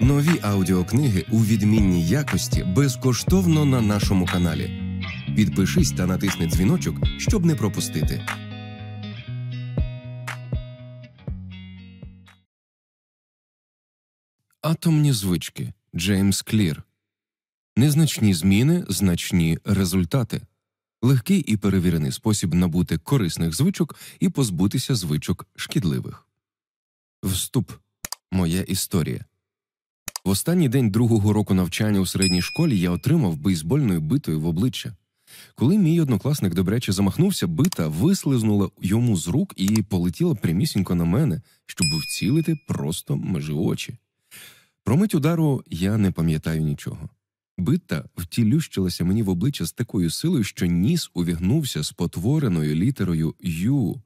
Нові аудіокниги у відмінній якості безкоштовно на нашому каналі. Підпишись та натисни дзвіночок, щоб не пропустити. Атомні звички Джеймс Клір. Незначні зміни, значні результати. Легкий і перевірений спосіб набути корисних звичок і позбутися звичок шкідливих. Вступ. Моя історія. В останній день другого року навчання у середній школі я отримав бейсбольною битою в обличчя. Коли мій однокласник добряче замахнувся, бита вислизнула йому з рук і полетіла прямісінько на мене, щоб вцілити просто межі очі. Про мить удару я не пам'ятаю нічого. Бита втілющилася мені в обличчя з такою силою, що ніс увігнувся спотвореною літерою Ю.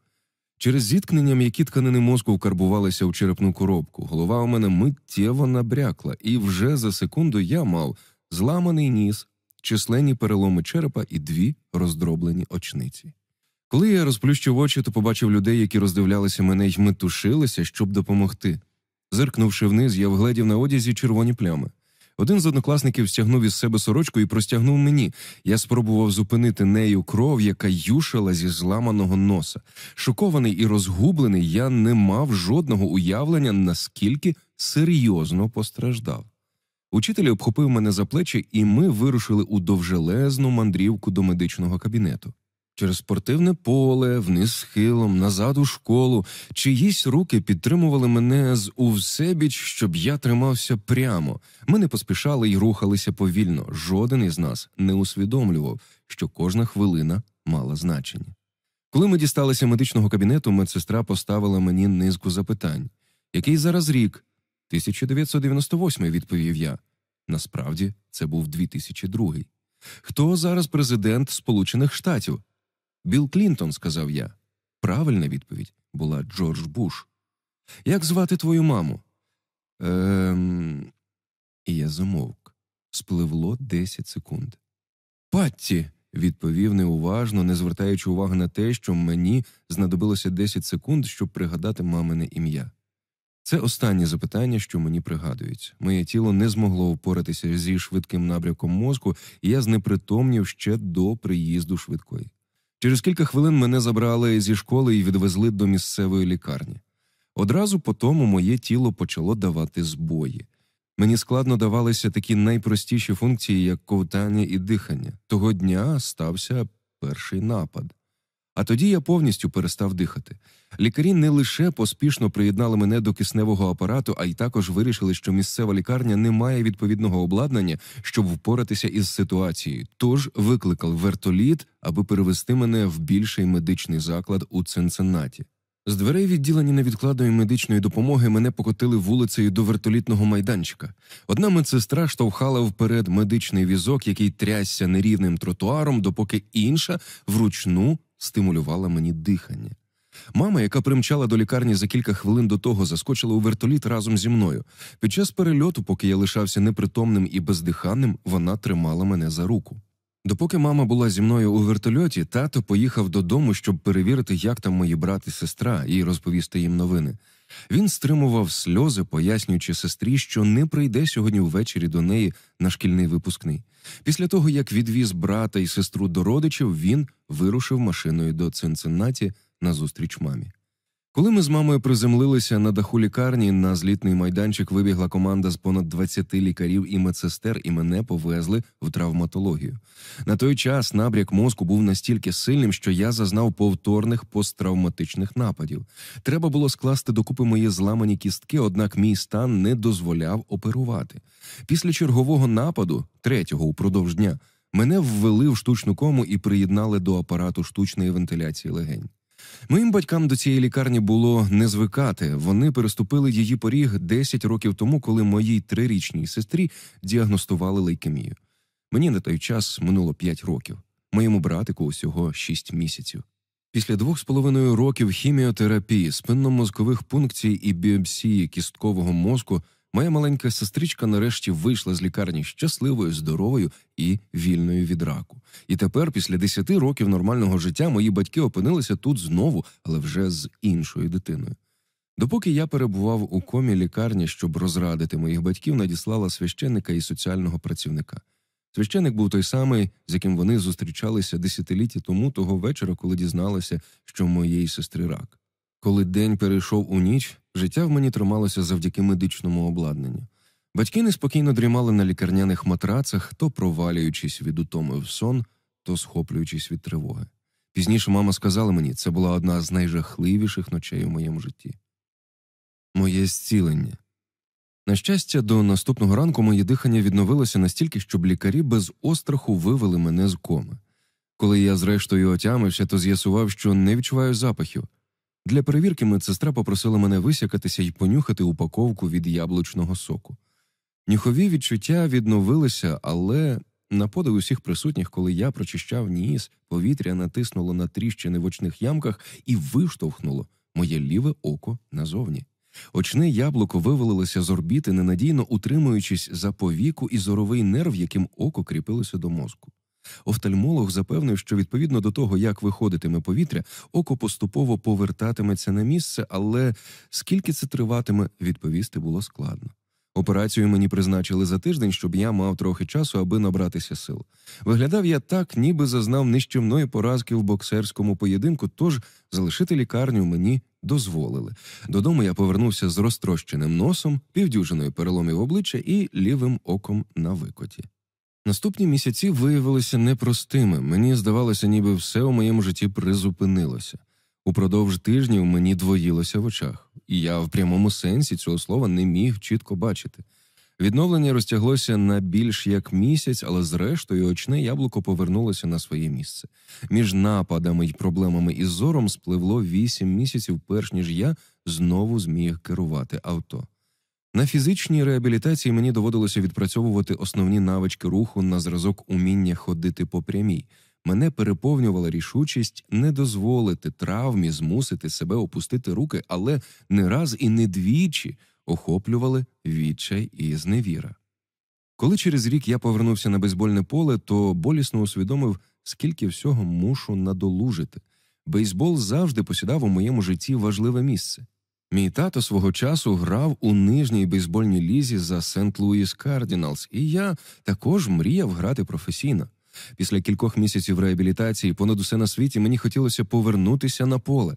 Через зіткнення м'які тканини мозку вкарбувалися у черепну коробку. Голова у мене миттєво набрякла, і вже за секунду я мав зламаний ніс, численні переломи черепа і дві роздроблені очниці. Коли я розплющив очі, то побачив людей, які роздивлялися мене й метушилися, щоб допомогти. Зиркнувши вниз, я вгледів на одязі червоні плями. Один з однокласників стягнув із себе сорочку і простягнув мені. Я спробував зупинити нею кров, яка юшила зі зламаного носа. Шокований і розгублений, я не мав жодного уявлення, наскільки серйозно постраждав. Учитель обхопив мене за плечі, і ми вирушили у довжелезну мандрівку до медичного кабінету. Через спортивне поле, вниз схилом, назад у школу, чиїсь руки підтримували мене з увсебіч, щоб я тримався прямо. Ми не поспішали й рухалися повільно. Жоден із нас не усвідомлював, що кожна хвилина мала значення. Коли ми дісталися медичного кабінету, медсестра поставила мені низку запитань. Який зараз рік? 1998, відповів я. Насправді, це був 2002. Хто зараз президент Сполучених Штатів? Білл Клінтон, сказав я. Правильна відповідь була Джордж Буш. Як звати твою маму? Ем... І я замовк. Спливло 10 секунд. Патті, відповів неуважно, не звертаючи уваги на те, що мені знадобилося 10 секунд, щоб пригадати мамине ім'я. Це останнє запитання, що мені пригадується. Моє тіло не змогло впоратися зі швидким набряком мозку, і я знепритомнів ще до приїзду швидкої. Через кілька хвилин мене забрали зі школи і відвезли до місцевої лікарні. Одразу по тому моє тіло почало давати збої. Мені складно давалися такі найпростіші функції, як ковтання і дихання. Того дня стався перший напад. А тоді я повністю перестав дихати. Лікарі не лише поспішно приєднали мене до кисневого апарату, а й також вирішили, що місцева лікарня не має відповідного обладнання, щоб впоратися із ситуацією. Тож викликав вертоліт, аби перевести мене в більший медичний заклад у Цинциннаті. З дверей відділення невідкладної медичної допомоги мене покотили вулицею до вертолітного майданчика. Одна медсестра штовхала вперед медичний візок, який трясся нерівним тротуаром, допоки інша вручну стимулювала мені дихання. Мама, яка примчала до лікарні за кілька хвилин до того, заскочила у вертоліт разом зі мною. Під час перельоту, поки я лишався непритомним і бездиханним, вона тримала мене за руку. Допоки мама була зі мною у вертольоті, тато поїхав додому, щоб перевірити, як там мої брат і сестра, і розповісти їм новини. Він стримував сльози, пояснюючи сестрі, що не прийде сьогодні ввечері до неї на шкільний випускний. Після того, як відвіз брата і сестру до родичів, він вирушив машиною до Цинциннаті на зустріч мамі. Коли ми з мамою приземлилися на даху лікарні, на злітний майданчик вибігла команда з понад 20 лікарів і медсестер, і мене повезли в травматологію. На той час набряк мозку був настільки сильним, що я зазнав повторних посттравматичних нападів. Треба було скласти докупи мої зламані кістки, однак мій стан не дозволяв оперувати. Після чергового нападу, третього упродовж дня, мене ввели в штучну кому і приєднали до апарату штучної вентиляції легень. Моїм батькам до цієї лікарні було не звикати. Вони переступили її поріг 10 років тому, коли моїй трирічній сестрі діагностували лейкемію. Мені на той час минуло 5 років, моєму братику усього 6 місяців. Після двох з половиною років хіміотерапії, спинномозкових пункцій і біопсії кісткового мозку Моя маленька сестричка нарешті вийшла з лікарні щасливою, здоровою і вільною від раку. І тепер, після десяти років нормального життя, мої батьки опинилися тут знову, але вже з іншою дитиною. Допоки я перебував у комі лікарні, щоб розрадити моїх батьків, надіслала священника і соціального працівника. Священик був той самий, з яким вони зустрічалися десятиліття тому, того вечора, коли дізналися, що моєї сестри рак. Коли день перейшов у ніч, життя в мені трималося завдяки медичному обладнанню. Батьки неспокійно дрімали на лікарняних матрацах, то провалюючись від утоми в сон, то схоплюючись від тривоги. Пізніше мама сказала мені, це була одна з найжахливіших ночей у моєму житті. Моє зцілення. На щастя, до наступного ранку моє дихання відновилося настільки, щоб лікарі без остраху вивели мене з коми. Коли я, зрештою, отямився, то з'ясував, що не відчуваю запахів. Для перевірки медсестра попросила мене висякатися і понюхати упаковку від яблучного соку. Нюхові відчуття відновилися, але на подив усіх присутніх, коли я прочищав ніс, повітря натиснуло на тріщини в очних ямках і виштовхнуло моє ліве око назовні. Очне яблуко вивалилося з орбіти, ненадійно утримуючись за повіку і зоровий нерв, яким око кріпилося до мозку. Офтальмолог запевнив, що відповідно до того, як виходитиме повітря, око поступово повертатиметься на місце, але скільки це триватиме, відповісти було складно. Операцію мені призначили за тиждень, щоб я мав трохи часу, аби набратися сил. Виглядав я так, ніби зазнав нищівної поразки в боксерському поєдинку, тож залишити лікарню мені дозволили. Додому я повернувся з розтрощеним носом, півдюжиною переломів обличчя і лівим оком на викоті. Наступні місяці виявилися непростими. Мені здавалося, ніби все у моєму житті призупинилося. Упродовж тижнів мені двоїлося в очах, і я в прямому сенсі цього слова не міг чітко бачити. Відновлення розтяглося на більш як місяць, але зрештою очне яблуко повернулося на своє місце. Між нападами й проблемами із зором спливло вісім місяців, перш ніж я знову зміг керувати авто. На фізичній реабілітації мені доводилося відпрацьовувати основні навички руху на зразок уміння ходити по прямій. Мене переповнювала рішучість не дозволити травмі змусити себе опустити руки, але не раз і не двічі охоплювали відчай і зневіра. Коли через рік я повернувся на бейсбольне поле, то болісно усвідомив, скільки всього мушу надолужити. Бейсбол завжди посідав у моєму житті важливе місце. Мій тато свого часу грав у нижній бейсбольній лізі за Сент Луїс Кардіналс, і я також мріяв грати професійно. Після кількох місяців реабілітації, понад усе на світі, мені хотілося повернутися на поле.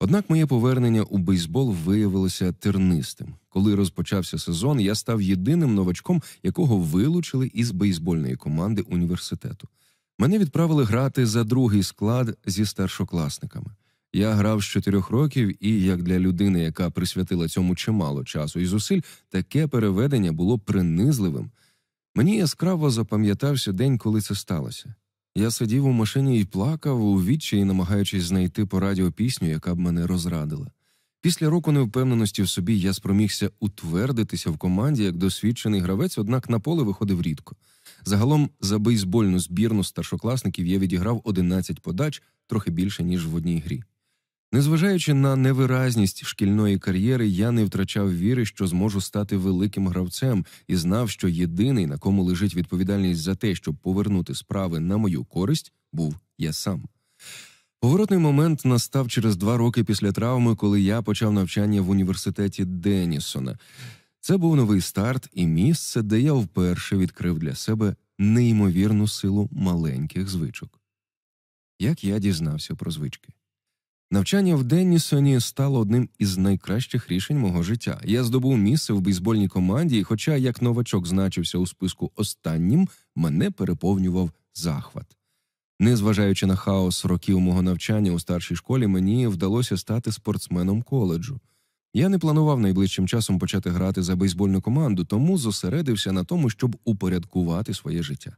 Однак моє повернення у бейсбол виявилося тернистим. Коли розпочався сезон, я став єдиним новачком, якого вилучили із бейсбольної команди університету. Мене відправили грати за другий склад зі старшокласниками. Я грав з чотирьох років, і як для людини, яка присвятила цьому чимало часу і зусиль, таке переведення було принизливим. Мені яскраво запам'ятався день, коли це сталося. Я сидів у машині і плакав у відчаї, намагаючись знайти по радіо пісню, яка б мене розрадила. Після року невпевненості в собі я спромігся утвердитися в команді як досвідчений гравець, однак на поле виходив рідко. Загалом за бейсбольну збірну старшокласників я відіграв 11 подач трохи більше ніж в одній грі. Незважаючи на невиразність шкільної кар'єри, я не втрачав віри, що зможу стати великим гравцем, і знав, що єдиний, на кому лежить відповідальність за те, щоб повернути справи на мою користь, був я сам. Поворотний момент настав через два роки після травми, коли я почав навчання в університеті Денісона. Це був новий старт і місце, де я вперше відкрив для себе неймовірну силу маленьких звичок. Як я дізнався про звички? Навчання в Деннісоні стало одним із найкращих рішень мого життя. Я здобув місце в бейсбольній команді, і, хоча як новачок значився у списку останнім, мене переповнював захват. Незважаючи на хаос років мого навчання у старшій школі, мені вдалося стати спортсменом коледжу. Я не планував найближчим часом почати грати за бейсбольну команду, тому зосередився на тому, щоб упорядкувати своє життя.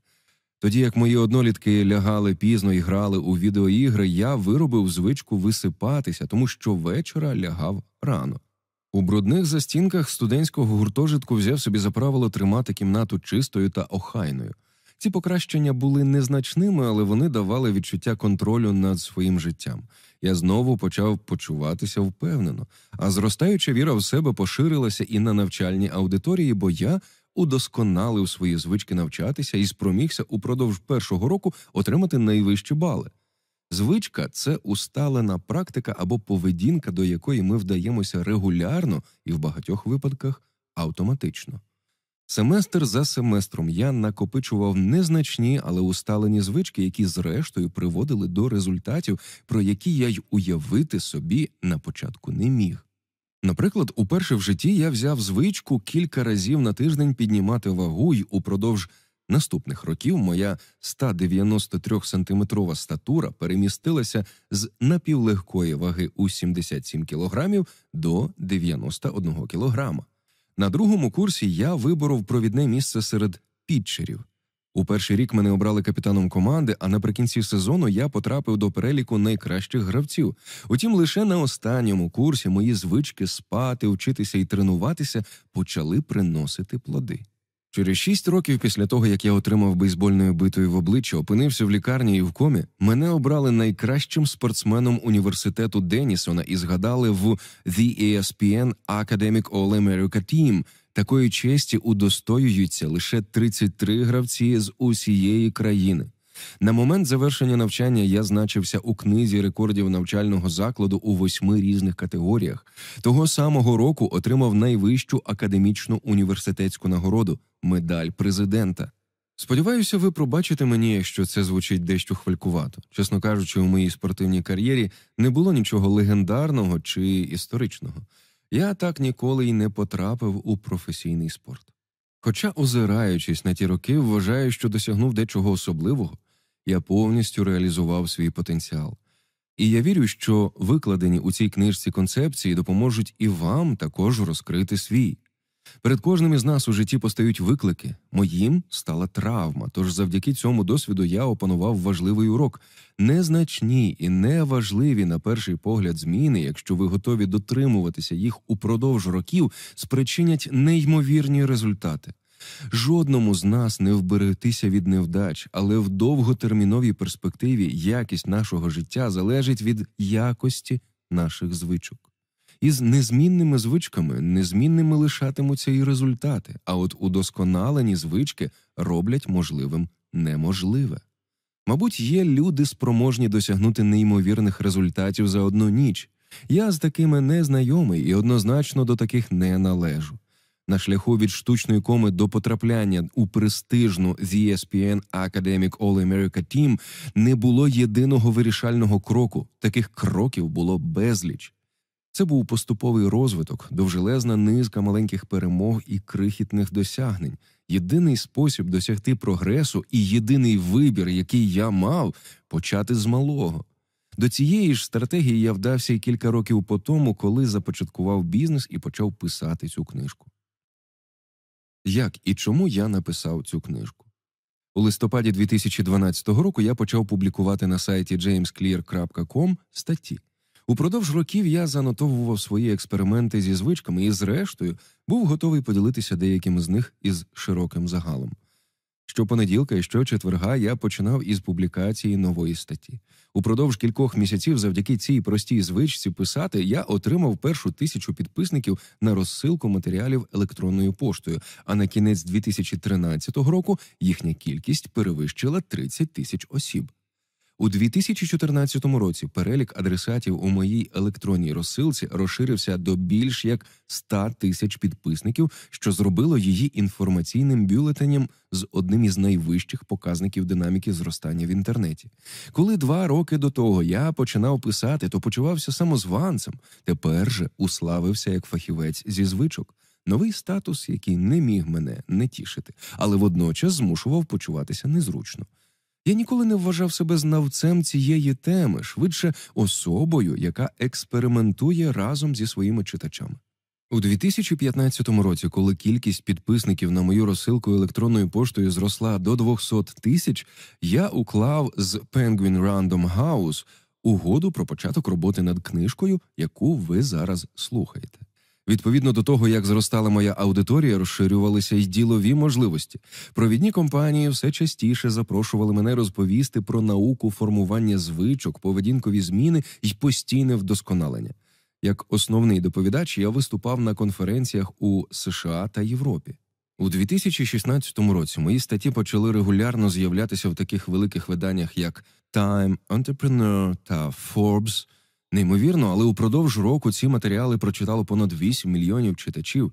Тоді як мої однолітки лягали пізно і грали у відеоігри, я виробив звичку висипатися, тому що вечора лягав рано. У брудних застінках студентського гуртожитку взяв собі за правило тримати кімнату чистою та охайною. Ці покращення були незначними, але вони давали відчуття контролю над своїм життям. Я знову почав почуватися впевнено, а зростаюча віра в себе поширилася і на навчальній аудиторії, бо я удосконалив свої звички навчатися і спромігся упродовж першого року отримати найвищі бали. Звичка це усталена практика або поведінка, до якої ми вдаємося регулярно і в багатьох випадках автоматично. Семестр за семестром я накопичував незначні, але усталені звички, які зрештою приводили до результатів, про які я й уявити собі на початку не міг. Наприклад, уперше в житті я взяв звичку кілька разів на тиждень піднімати вагу, й упродовж наступних років моя 193 сантиметрова статура перемістилася з напівлегкої ваги у 77 кілограмів до 91 кілограма. На другому курсі я виборов провідне місце серед підчерів. У перший рік мене обрали капітаном команди, а наприкінці сезону я потрапив до переліку найкращих гравців. Утім, лише на останньому курсі мої звички спати, вчитися і тренуватися почали приносити плоди. Через шість років після того, як я отримав бейсбольною битою в обличчя, опинився в лікарні і в комі, мене обрали найкращим спортсменом університету Денісона і згадали в The ESPN Academic All-America Team. Такої честі удостоюються лише 33 гравці з усієї країни. На момент завершення навчання я значився у книзі рекордів навчального закладу у восьми різних категоріях. Того самого року отримав найвищу академічну університетську нагороду медаль президента. Сподіваюся, ви пробачите мені, якщо це звучить дещо хвалькувато. Чесно кажучи, у моїй спортивній кар'єрі не було нічого легендарного чи історичного. Я так ніколи й не потрапив у професійний спорт. Хоча, озираючись на ті роки, вважаю, що досягнув дечого особливого, я повністю реалізував свій потенціал. І я вірю, що викладені у цій книжці концепції допоможуть і вам також розкрити свій. Перед кожним із нас у житті постають виклики. Моїм стала травма. Тож завдяки цьому досвіду я опанував важливий урок. Незначні і неважливі на перший погляд зміни, якщо ви готові дотримуватися їх упродовж років, спричинять неймовірні результати. Жодному з нас не вберегтися від невдач, але в довготерміновій перспективі якість нашого життя залежить від якості наших звичок. Із незмінними звичками незмінними лишатимуться і результати, а от удосконалені звички роблять можливим неможливе. Мабуть, є люди спроможні досягнути неймовірних результатів за одну ніч. Я з такими не знайомий і однозначно до таких не належу. На шляху від штучної коми до потрапляння у престижну The ESPN Academic All-America Team не було єдиного вирішального кроку. Таких кроків було безліч. Це був поступовий розвиток, довжелезна низка маленьких перемог і крихітних досягнень, єдиний спосіб досягти прогресу і єдиний вибір, який я мав, почати з малого. До цієї ж стратегії я вдався і кілька років по тому, коли започаткував бізнес і почав писати цю книжку. Як і чому я написав цю книжку? У листопаді 2012 року я почав публікувати на сайті jamesclear.com статті. Упродовж років я занотовував свої експерименти зі звичками і, зрештою, був готовий поділитися деякими з них із широким загалом. Щопонеділка і щочетверга я починав із публікації нової статті. Упродовж кількох місяців, завдяки цій простій звичці писати, я отримав першу тисячу підписників на розсилку матеріалів електронною поштою. А на кінець 2013 року їхня кількість перевищила 30 тисяч осіб. У 2014 році перелік адресатів у моїй електронній розсилці розширився до більш як 100 тисяч підписників, що зробило її інформаційним бюлетенем з одним із найвищих показників динаміки зростання в інтернеті. Коли два роки до того я починав писати, то почувався самозванцем. Тепер же уславився як фахівець зі звичок. Новий статус, який не міг мене не тішити, але водночас змушував почуватися незручно. Я ніколи не вважав себе знавцем цієї теми, швидше особою, яка експериментує разом зі своїми читачами. У 2015 році, коли кількість підписників на мою розсилку електронною поштою зросла до 200 тисяч, я уклав з Penguin Random House угоду про початок роботи над книжкою, яку ви зараз слухаєте. Відповідно до того, як зростала моя аудиторія, розширювалися й ділові можливості. Провідні компанії все частіше запрошували мене розповісти про науку формування звичок, поведінкові зміни й постійне вдосконалення. Як основний доповідач я виступав на конференціях у США та Європі. У 2016 році мої статті почали регулярно з'являтися в таких великих виданнях, як Time, Entrepreneur та Forbes. Неймовірно, але упродовж року ці матеріали прочитало понад 8 мільйонів читачів.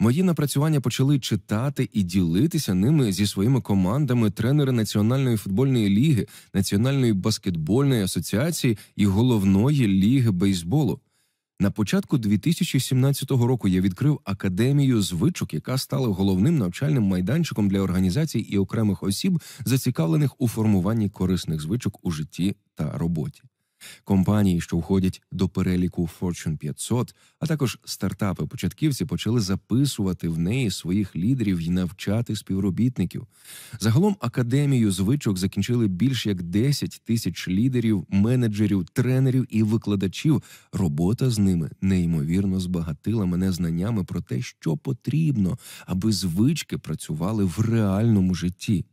Мої напрацювання почали читати і ділитися ними зі своїми командами тренери Національної футбольної ліги, Національної баскетбольної асоціації і головної ліги бейсболу. На початку 2017 року я відкрив академію звичок, яка стала головним навчальним майданчиком для організацій і окремих осіб, зацікавлених у формуванні корисних звичок у житті та роботі. Компанії, що входять до переліку Fortune 500, а також стартапи-початківці почали записувати в неї своїх лідерів і навчати співробітників. Загалом академію звичок закінчили більш як 10 тисяч лідерів, менеджерів, тренерів і викладачів. Робота з ними неймовірно збагатила мене знаннями про те, що потрібно, аби звички працювали в реальному житті.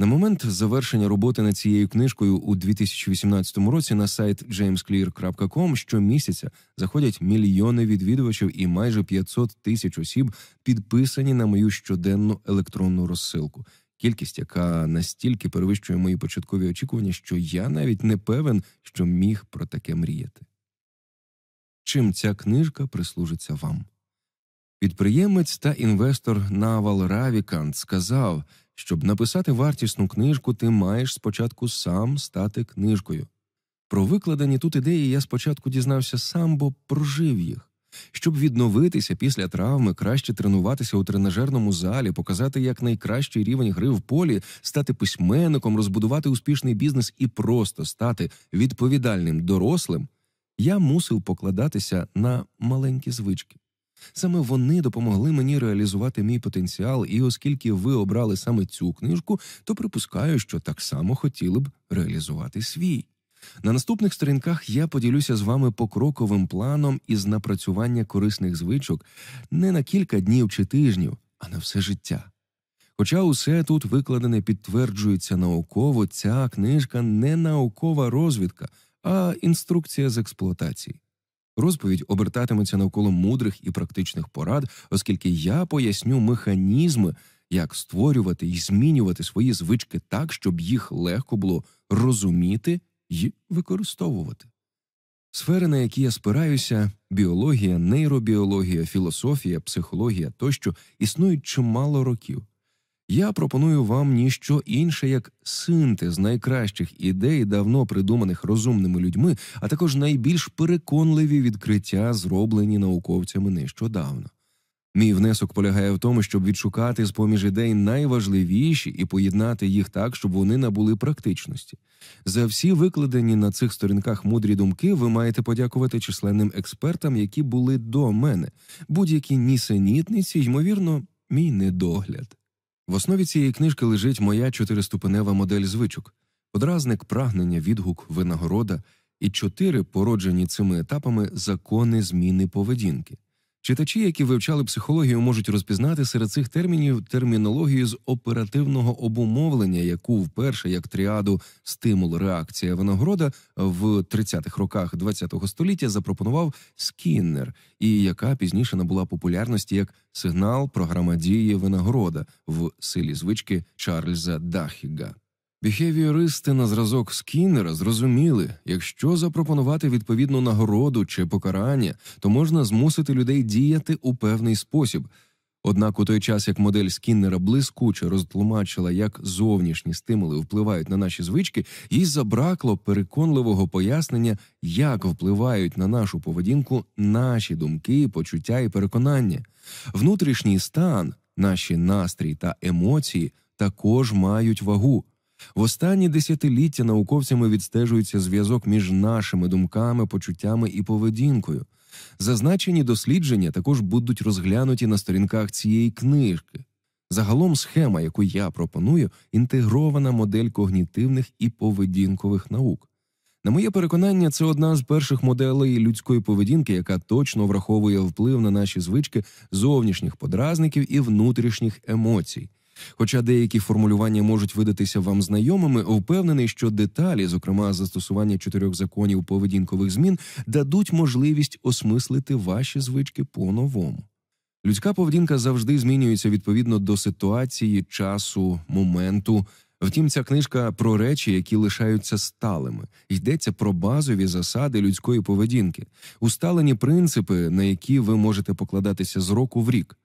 На момент завершення роботи над цією книжкою у 2018 році на сайт jamesclear.com щомісяця заходять мільйони відвідувачів і майже 500 тисяч осіб підписані на мою щоденну електронну розсилку. Кількість, яка настільки перевищує мої початкові очікування, що я навіть не певен, що міг про таке мріяти. Чим ця книжка прислужиться вам? Підприємець та інвестор Навал Равікант сказав, щоб написати вартісну книжку, ти маєш спочатку сам стати книжкою. Про викладені тут ідеї я спочатку дізнався сам, бо прожив їх. Щоб відновитися після травми, краще тренуватися у тренажерному залі, показати як найкращий рівень гри в полі, стати письменником, розбудувати успішний бізнес і просто стати відповідальним дорослим, я мусив покладатися на маленькі звички. Саме вони допомогли мені реалізувати мій потенціал, і оскільки ви обрали саме цю книжку, то припускаю, що так само хотіли б реалізувати свій. На наступних сторінках я поділюся з вами покроковим планом із напрацювання корисних звичок не на кілька днів чи тижнів, а на все життя. Хоча усе тут викладене підтверджується науково, ця книжка не наукова розвідка, а інструкція з експлуатації. Розповідь обертатиметься навколо мудрих і практичних порад, оскільки я поясню механізми, як створювати і змінювати свої звички так, щоб їх легко було розуміти і використовувати. Сфери, на які я спираюся, біологія, нейробіологія, філософія, психологія тощо існують чимало років. Я пропоную вам ніщо інше як синтез найкращих ідей, давно придуманих розумними людьми, а також найбільш переконливі відкриття, зроблені науковцями нещодавно. Мій внесок полягає в тому, щоб відшукати з поміж ідей найважливіші і поєднати їх так, щоб вони набули практичності. За всі викладені на цих сторінках мудрі думки ви маєте подякувати численним експертам, які були до мене. Будь-які нісенітниці, ймовірно, мій недогляд. В основі цієї книжки лежить моя чотириступенева модель звичок, подразник, прагнення, відгук, винагорода і чотири породжені цими етапами закони зміни поведінки. Читачі, які вивчали психологію, можуть розпізнати серед цих термінів термінологію з оперативного обумовлення, яку вперше як тріаду стимул, реакція винагорода в 30-х роках ХХ століття запропонував Скіннер, і яка пізніше набула популярності як сигнал програма дії винагорода в силі звички Чарльза Дахіга. Біхевіористи на зразок Скіннера зрозуміли, якщо запропонувати відповідну нагороду чи покарання, то можна змусити людей діяти у певний спосіб. Однак у той час, як модель Скіннера блискуче розтлумачила, як зовнішні стимули впливають на наші звички, їй забракло переконливого пояснення, як впливають на нашу поведінку наші думки, почуття і переконання. Внутрішній стан, наші настрій та емоції також мають вагу. В останні десятиліття науковцями відстежується зв'язок між нашими думками, почуттями і поведінкою. Зазначені дослідження також будуть розглянуті на сторінках цієї книжки. Загалом схема, яку я пропоную, інтегрована модель когнітивних і поведінкових наук. На моє переконання, це одна з перших моделей людської поведінки, яка точно враховує вплив на наші звички зовнішніх подразників і внутрішніх емоцій. Хоча деякі формулювання можуть видатися вам знайомими, впевнений, що деталі, зокрема застосування чотирьох законів поведінкових змін, дадуть можливість осмислити ваші звички по-новому. Людська поведінка завжди змінюється відповідно до ситуації, часу, моменту. Втім, ця книжка про речі, які лишаються сталими, йдеться про базові засади людської поведінки, усталені принципи, на які ви можете покладатися з року в рік,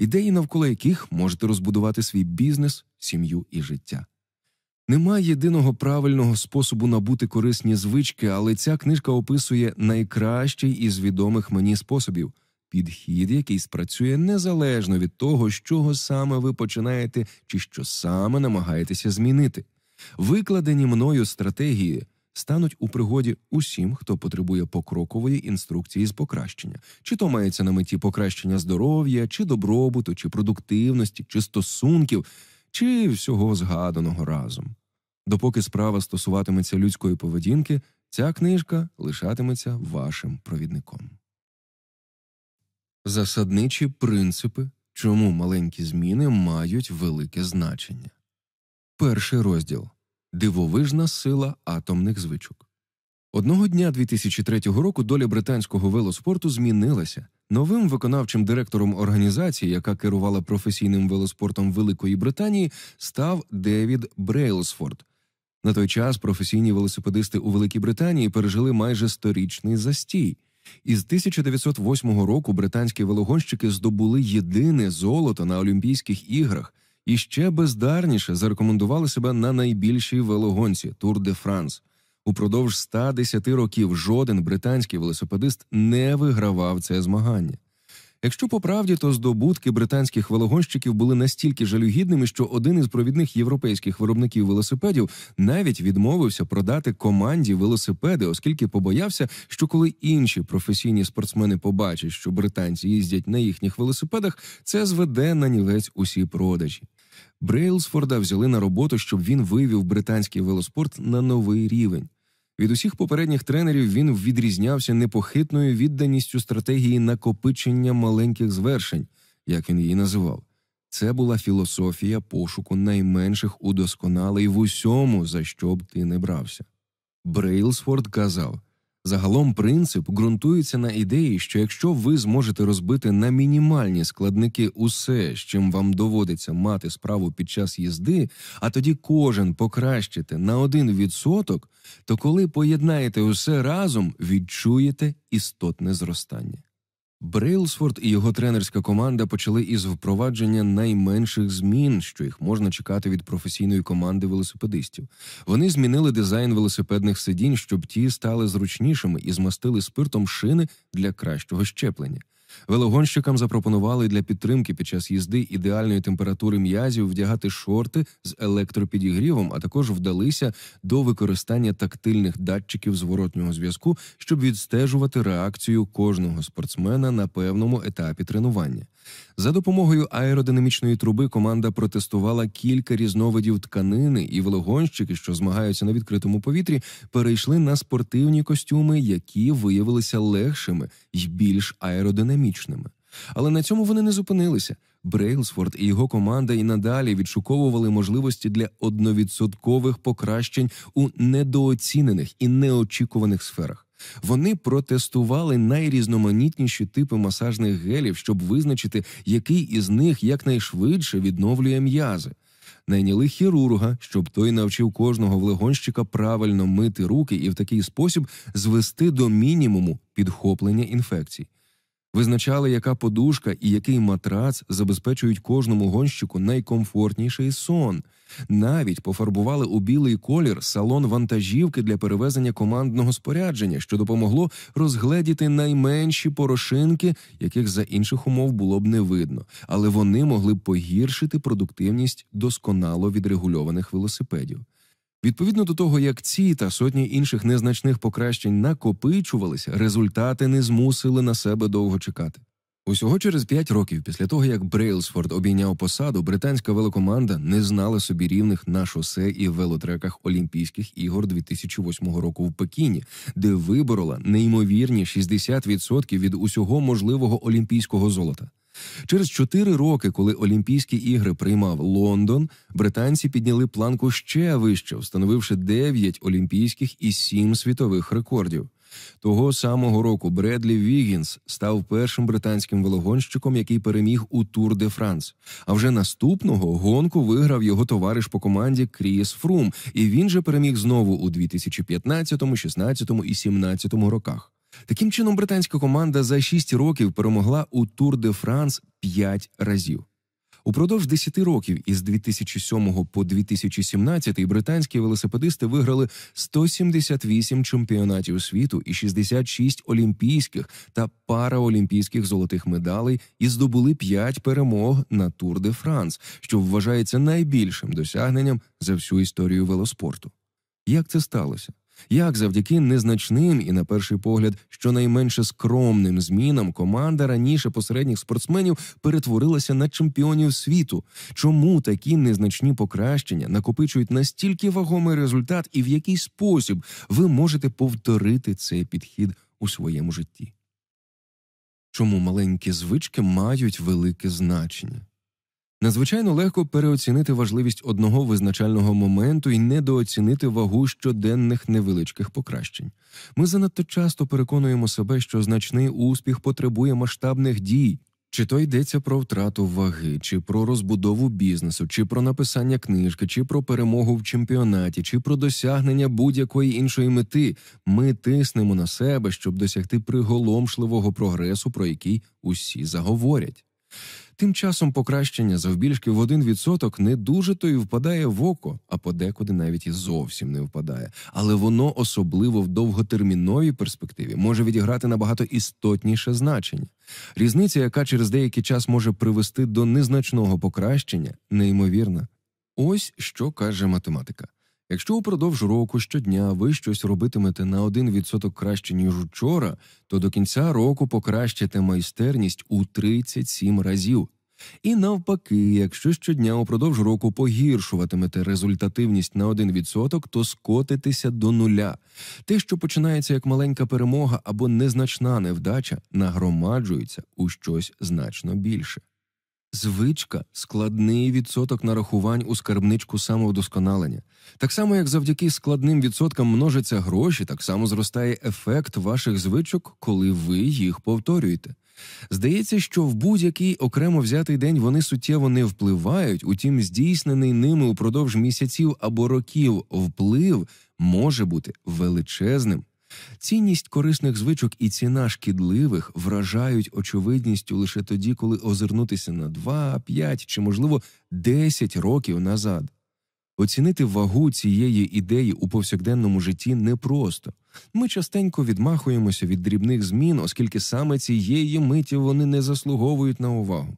ідеї, навколо яких можете розбудувати свій бізнес, сім'ю і життя. Немає єдиного правильного способу набути корисні звички, але ця книжка описує найкращий із відомих мені способів підхід, який спрацює незалежно від того, з чого саме ви починаєте чи що саме намагаєтеся змінити. Викладені мною стратегії стануть у пригоді усім, хто потребує покрокової інструкції з покращення, чи то мається на меті покращення здоров'я, чи добробуту, чи продуктивності, чи стосунків, чи всього згаданого разом. Допоки справа стосуватиметься людської поведінки, ця книжка лишатиметься вашим провідником. Засадничі принципи, чому маленькі зміни мають велике значення. Перший розділ Дивовижна сила атомних звичок. Одного дня 2003 року доля британського велоспорту змінилася. Новим виконавчим директором організації, яка керувала професійним велоспортом Великої Британії, став Девід Брейлсфорд. На той час професійні велосипедисти у Великій Британії пережили майже сторічний застій. Із 1908 року британські велогонщики здобули єдине золото на Олімпійських іграх і ще бездарніше зарекомендували себе на найбільшій велогонці Тур де Франс. Упродовж 110 років жоден британський велосипедист не вигравав це змагання. Якщо по правді, то здобутки британських велогонщиків були настільки жалюгідними, що один із провідних європейських виробників велосипедів навіть відмовився продати команді велосипеди, оскільки побоявся, що коли інші професійні спортсмени побачать, що британці їздять на їхніх велосипедах, це зведе на нівець усі продажі. Брейлсфорда взяли на роботу, щоб він вивів британський велоспорт на новий рівень. Від усіх попередніх тренерів він відрізнявся непохитною відданістю стратегії накопичення маленьких звершень, як він її називав. Це була філософія пошуку найменших удосконалей в усьому, за що б ти не брався. Брейлсфорд казав Загалом принцип ґрунтується на ідеї, що якщо ви зможете розбити на мінімальні складники усе, з чим вам доводиться мати справу під час їзди, а тоді кожен покращите на один відсоток, то коли поєднаєте усе разом, відчуєте істотне зростання. Брейлсфорд і його тренерська команда почали із впровадження найменших змін, що їх можна чекати від професійної команди велосипедистів. Вони змінили дизайн велосипедних сидінь, щоб ті стали зручнішими і змастили спиртом шини для кращого щеплення. Велогонщикам запропонували для підтримки під час їзди ідеальної температури м'язів вдягати шорти з електропідігрівом, а також вдалися до використання тактильних датчиків зворотнього зв'язку, щоб відстежувати реакцію кожного спортсмена на певному етапі тренування. За допомогою аеродинамічної труби команда протестувала кілька різновидів тканини, і велогонщики, що змагаються на відкритому повітрі, перейшли на спортивні костюми, які виявилися легшими й більш аеродинамічними. Але на цьому вони не зупинилися. Брейлсфорд і його команда і надалі відшуковували можливості для одновідсоткових покращень у недооцінених і неочікуваних сферах. Вони протестували найрізноманітніші типи масажних гелів, щоб визначити, який із них якнайшвидше відновлює м'язи. Найняли хірурга, щоб той навчив кожного влегонщика правильно мити руки і в такий спосіб звести до мінімуму підхоплення інфекцій. Визначали, яка подушка і який матрац забезпечують кожному гонщику найкомфортніший сон. Навіть пофарбували у білий колір салон вантажівки для перевезення командного спорядження, що допомогло розгледіти найменші порошинки, яких за інших умов було б не видно, але вони могли б погіршити продуктивність досконало відрегульованих велосипедів. Відповідно до того, як ці та сотні інших незначних покращень накопичувалися, результати не змусили на себе довго чекати. Усього через п'ять років після того, як Брейлсфорд обійняв посаду, британська велокоманда не знала собі рівних на шосе і велотреках Олімпійських ігор 2008 року в Пекіні, де виборола неймовірні 60% від усього можливого олімпійського золота. Через чотири роки, коли Олімпійські ігри приймав Лондон, британці підняли планку ще вище, встановивши дев'ять олімпійських і сім світових рекордів. Того самого року Бредлі Вігінс став першим британським велогонщиком, який переміг у Тур де Франс. А вже наступного гонку виграв його товариш по команді Кріс Фрум, і він же переміг знову у 2015, 16 і 17 роках. Таким чином, британська команда за 6 років перемогла у Тур де Франс 5 разів. Упродовж 10 років із 2007 по 2017 британські велосипедисти виграли 178 чемпіонатів світу і 66 олімпійських та параолімпійських золотих медалей і здобули 5 перемог на Тур де Франс, що вважається найбільшим досягненням за всю історію велоспорту. Як це сталося? Як завдяки незначним і, на перший погляд, щонайменше скромним змінам команда раніше посередніх спортсменів перетворилася на чемпіонів світу? Чому такі незначні покращення накопичують настільки вагомий результат, і в який спосіб ви можете повторити цей підхід у своєму житті? Чому маленькі звички мають велике значення? Надзвичайно легко переоцінити важливість одного визначального моменту і недооцінити вагу щоденних невеличких покращень. Ми занадто часто переконуємо себе, що значний успіх потребує масштабних дій. Чи то йдеться про втрату ваги, чи про розбудову бізнесу, чи про написання книжки, чи про перемогу в чемпіонаті, чи про досягнення будь-якої іншої мети, ми тиснемо на себе, щоб досягти приголомшливого прогресу, про який усі заговорять. Тим часом покращення завбільшки в один відсоток не дуже то й впадає в око, а подекуди навіть і зовсім не впадає. Але воно особливо в довготерміновій перспективі може відіграти набагато істотніше значення. Різниця, яка через деякий час може привести до незначного покращення, неймовірна. Ось що каже математика. Якщо упродовж року щодня ви щось робитимете на 1% краще, ніж учора, то до кінця року покращите майстерність у 37 разів. І навпаки, якщо щодня упродовж року погіршуватимете результативність на 1%, то скотитеся до нуля. Те, що починається як маленька перемога або незначна невдача, нагромаджується у щось значно більше. Звичка складний відсоток нарахувань у скарбничку самовдосконалення. Так само, як завдяки складним відсоткам множаться гроші, так само зростає ефект ваших звичок, коли ви їх повторюєте. Здається, що в будь-який окремо взятий день вони суттєво не впливають, утім, здійснений ними упродовж місяців або років вплив може бути величезним. Цінність корисних звичок і ціна шкідливих вражають очевидністю лише тоді, коли озирнутися на 2, 5 чи, можливо, 10 років назад. Оцінити вагу цієї ідеї у повсякденному житті непросто. Ми частенько відмахуємося від дрібних змін, оскільки саме цієї миті вони не заслуговують на увагу.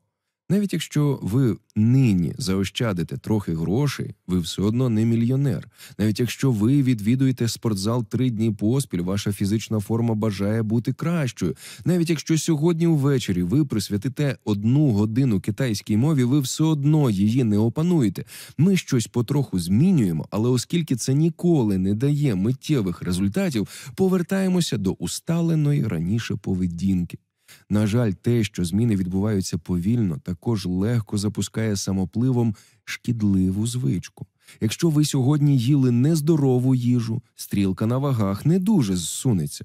Навіть якщо ви нині заощадите трохи грошей, ви все одно не мільйонер. Навіть якщо ви відвідуєте спортзал три дні поспіль, ваша фізична форма бажає бути кращою. Навіть якщо сьогодні ввечері ви присвятите одну годину китайській мові, ви все одно її не опануєте. Ми щось потроху змінюємо, але оскільки це ніколи не дає миттєвих результатів, повертаємося до усталеної раніше поведінки. На жаль, те, що зміни відбуваються повільно, також легко запускає самопливом шкідливу звичку. Якщо ви сьогодні їли нездорову їжу, стрілка на вагах не дуже зсунеться.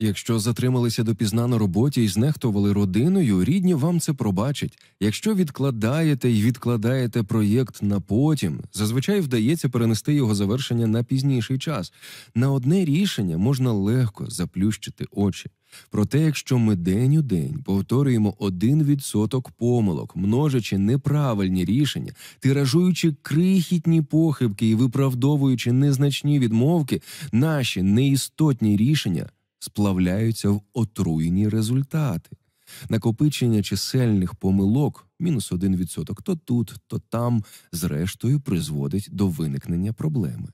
Якщо затрималися допізна на роботі і знехтували родиною, рідні вам це пробачать. Якщо відкладаєте і відкладаєте проєкт на потім, зазвичай вдається перенести його завершення на пізніший час. На одне рішення можна легко заплющити очі. Проте, якщо ми день у день повторюємо один відсоток помилок, множачи неправильні рішення, тиражуючи крихітні похибки і виправдовуючи незначні відмовки, наші неістотні рішення сплавляються в отруєні результати. Накопичення чисельних помилок мінус один відсоток то тут, то там, зрештою призводить до виникнення проблеми.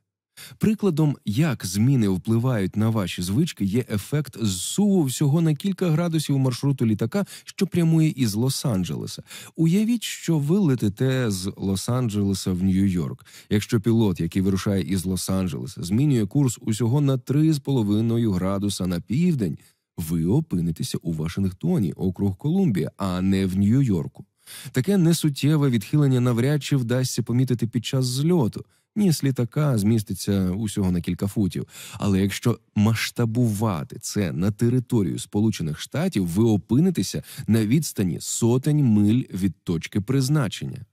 Прикладом, як зміни впливають на ваші звички, є ефект зсуву всього на кілька градусів маршруту літака, що прямує із Лос-Анджелеса. Уявіть, що ви летите з Лос-Анджелеса в Нью-Йорк. Якщо пілот, який вирушає із Лос-Анджелеса, змінює курс усього на 3,5 градуса на південь, ви опинитеся у Вашингтоні, округ Колумбія, а не в Нью-Йорку. Таке несуттєве відхилення навряд чи вдасться помітити під час зльоту. Ніс літака зміститься усього на кілька футів. Але якщо масштабувати це на територію Сполучених Штатів, ви опинитеся на відстані сотень миль від точки призначення.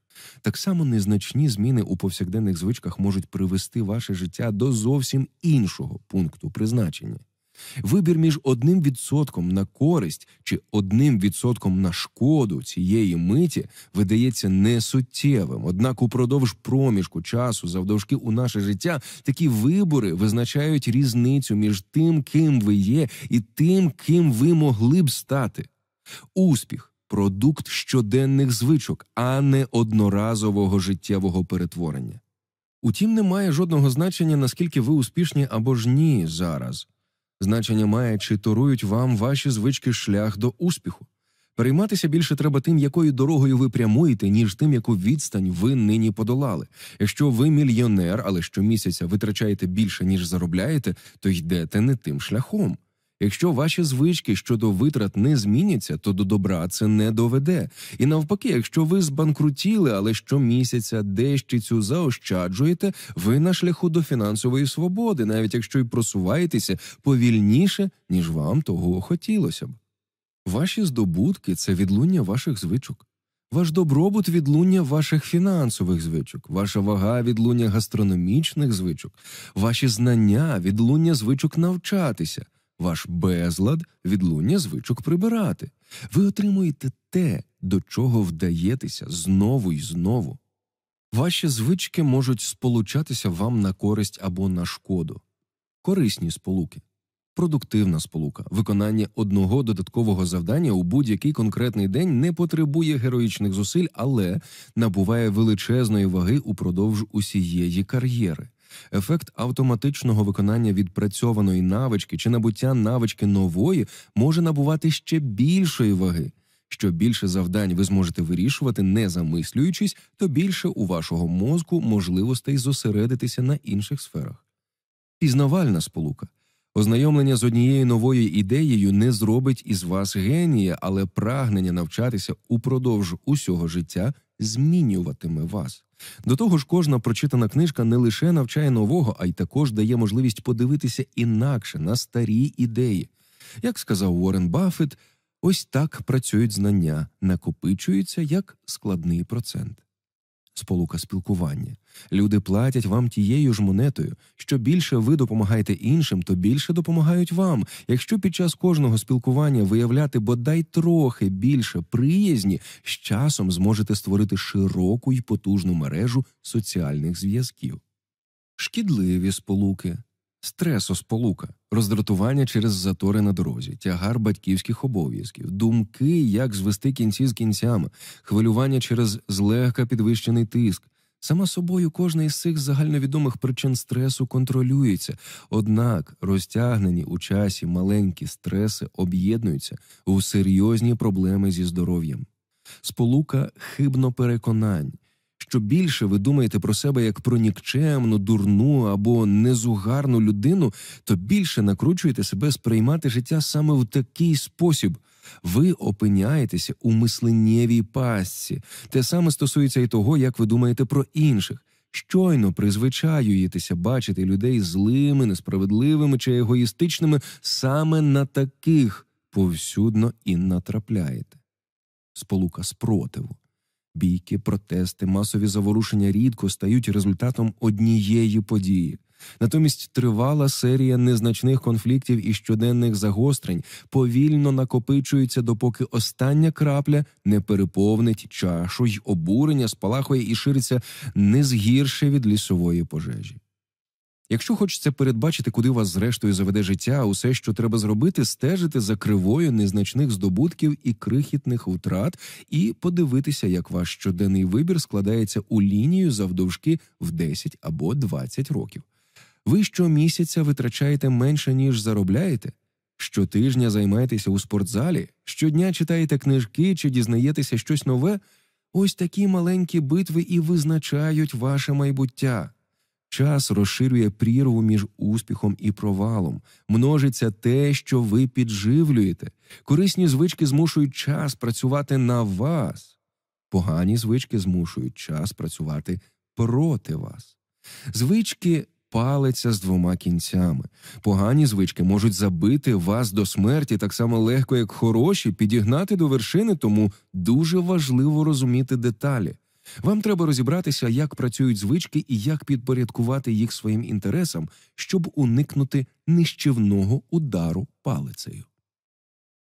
Так само незначні зміни у повсякденних звичках можуть привести ваше життя до зовсім іншого пункту призначення. Вибір між одним відсотком на користь чи одним відсотком на шкоду цієї миті видається несуттєвим. Однак упродовж проміжку часу, завдовжки у наше життя, такі вибори визначають різницю між тим, ким ви є, і тим, ким ви могли б стати. Успіх продукт щоденних звичок, а не одноразового життєвого перетворення. Утім, не має жодного значення, наскільки ви успішні або ж ні зараз. Значення має, чи торують вам ваші звички шлях до успіху. Перейматися більше треба тим, якою дорогою ви прямуєте, ніж тим, яку відстань ви нині подолали. Якщо ви мільйонер, але щомісяця витрачаєте більше, ніж заробляєте, то йдете не тим шляхом. Якщо ваші звички щодо витрат не зміняться, то до добра це не доведе. І навпаки, якщо ви збанкрутіли, але щомісяця дещицю заощаджуєте, ви на шляху до фінансової свободи, навіть якщо й просуваєтеся повільніше, ніж вам того хотілося б. Ваші здобутки це відлуння ваших звичок. Ваш добробут відлуння ваших фінансових звичок, ваша вага відлуння гастрономічних звичок, ваші знання відлуння звичок навчатися ваш безлад відлуння звичок прибирати. Ви отримуєте те, до чого вдаєтеся знову і знову. Ваші звички можуть сполучатися вам на користь або на шкоду, корисні сполуки, продуктивна сполука, виконання одного додаткового завдання у будь-який конкретний день не потребує героїчних зусиль, але набуває величезної ваги упродовж усієї кар'єри. Ефект автоматичного виконання відпрацьованої навички чи набуття навички нової може набувати ще більшої ваги. Що більше завдань ви зможете вирішувати, не замислюючись, то більше у вашого мозку можливостей зосередитися на інших сферах. Пізнавальна сполука. Ознайомлення з однією новою ідеєю не зробить із вас генія, але прагнення навчатися упродовж усього життя змінюватиме вас. До того ж, кожна прочитана книжка не лише навчає нового, а й також дає можливість подивитися інакше на старі ідеї. Як сказав Уоррен Баффет, ось так працюють знання, накопичуються як складний процент сполука спілкування. Люди платять вам тією ж монетою. Що більше ви допомагаєте іншим, то більше допомагають вам. Якщо під час кожного спілкування виявляти бодай трохи більше приязні, з часом зможете створити широку й потужну мережу соціальних зв'язків. Шкідливі сполуки стресосполука, роздратування через затори на дорозі, тягар батьківських обов'язків, думки, як звести кінці з кінцями, хвилювання через злегка підвищений тиск. Сама собою кожна із цих загальновідомих причин стресу контролюється, однак розтягнені у часі маленькі стреси об'єднуються у серйозні проблеми зі здоров'ям. Сполука хибно переконань, що більше ви думаєте про себе як про нікчемну, дурну або незугарну людину, то більше накручуєте себе сприймати життя саме в такий спосіб. Ви опиняєтеся у мисленнєвій пастці. Те саме стосується і того, як ви думаєте про інших. Щойно призвичаюєтеся бачити людей злими, несправедливими чи егоїстичними, саме на таких повсюдно і натрапляєте. Сполука спротиву. Бійки, протести, масові заворушення рідко стають результатом однієї події. Натомість тривала серія незначних конфліктів і щоденних загострень повільно накопичується, допоки остання крапля не переповнить чашу й обурення спалахує і шириться не згірше від лісової пожежі. Якщо хочеться передбачити, куди вас зрештою заведе життя, усе, що треба зробити, стежити за кривою незначних здобутків і крихітних втрат, і подивитися, як ваш щоденний вибір складається у лінію завдовжки в 10 або 20 років. Ви щомісяця витрачаєте менше, ніж заробляєте. Щотижня займаєтеся у спортзалі, щодня читаєте книжки чи дізнаєтеся щось нове. Ось такі маленькі битви і визначають ваше майбуття. Час розширює прірву між успіхом і провалом, множиться те, що ви підживлюєте. Корисні звички змушують час працювати на вас, погані звички змушують час працювати проти вас. Звички палиться з двома кінцями. Погані звички можуть забити вас до смерті так само легко, як хороші, підігнати до вершини, тому дуже важливо розуміти деталі. Вам треба розібратися, як працюють звички і як підпорядкувати їх своїм інтересам, щоб уникнути нищівного удару палицею.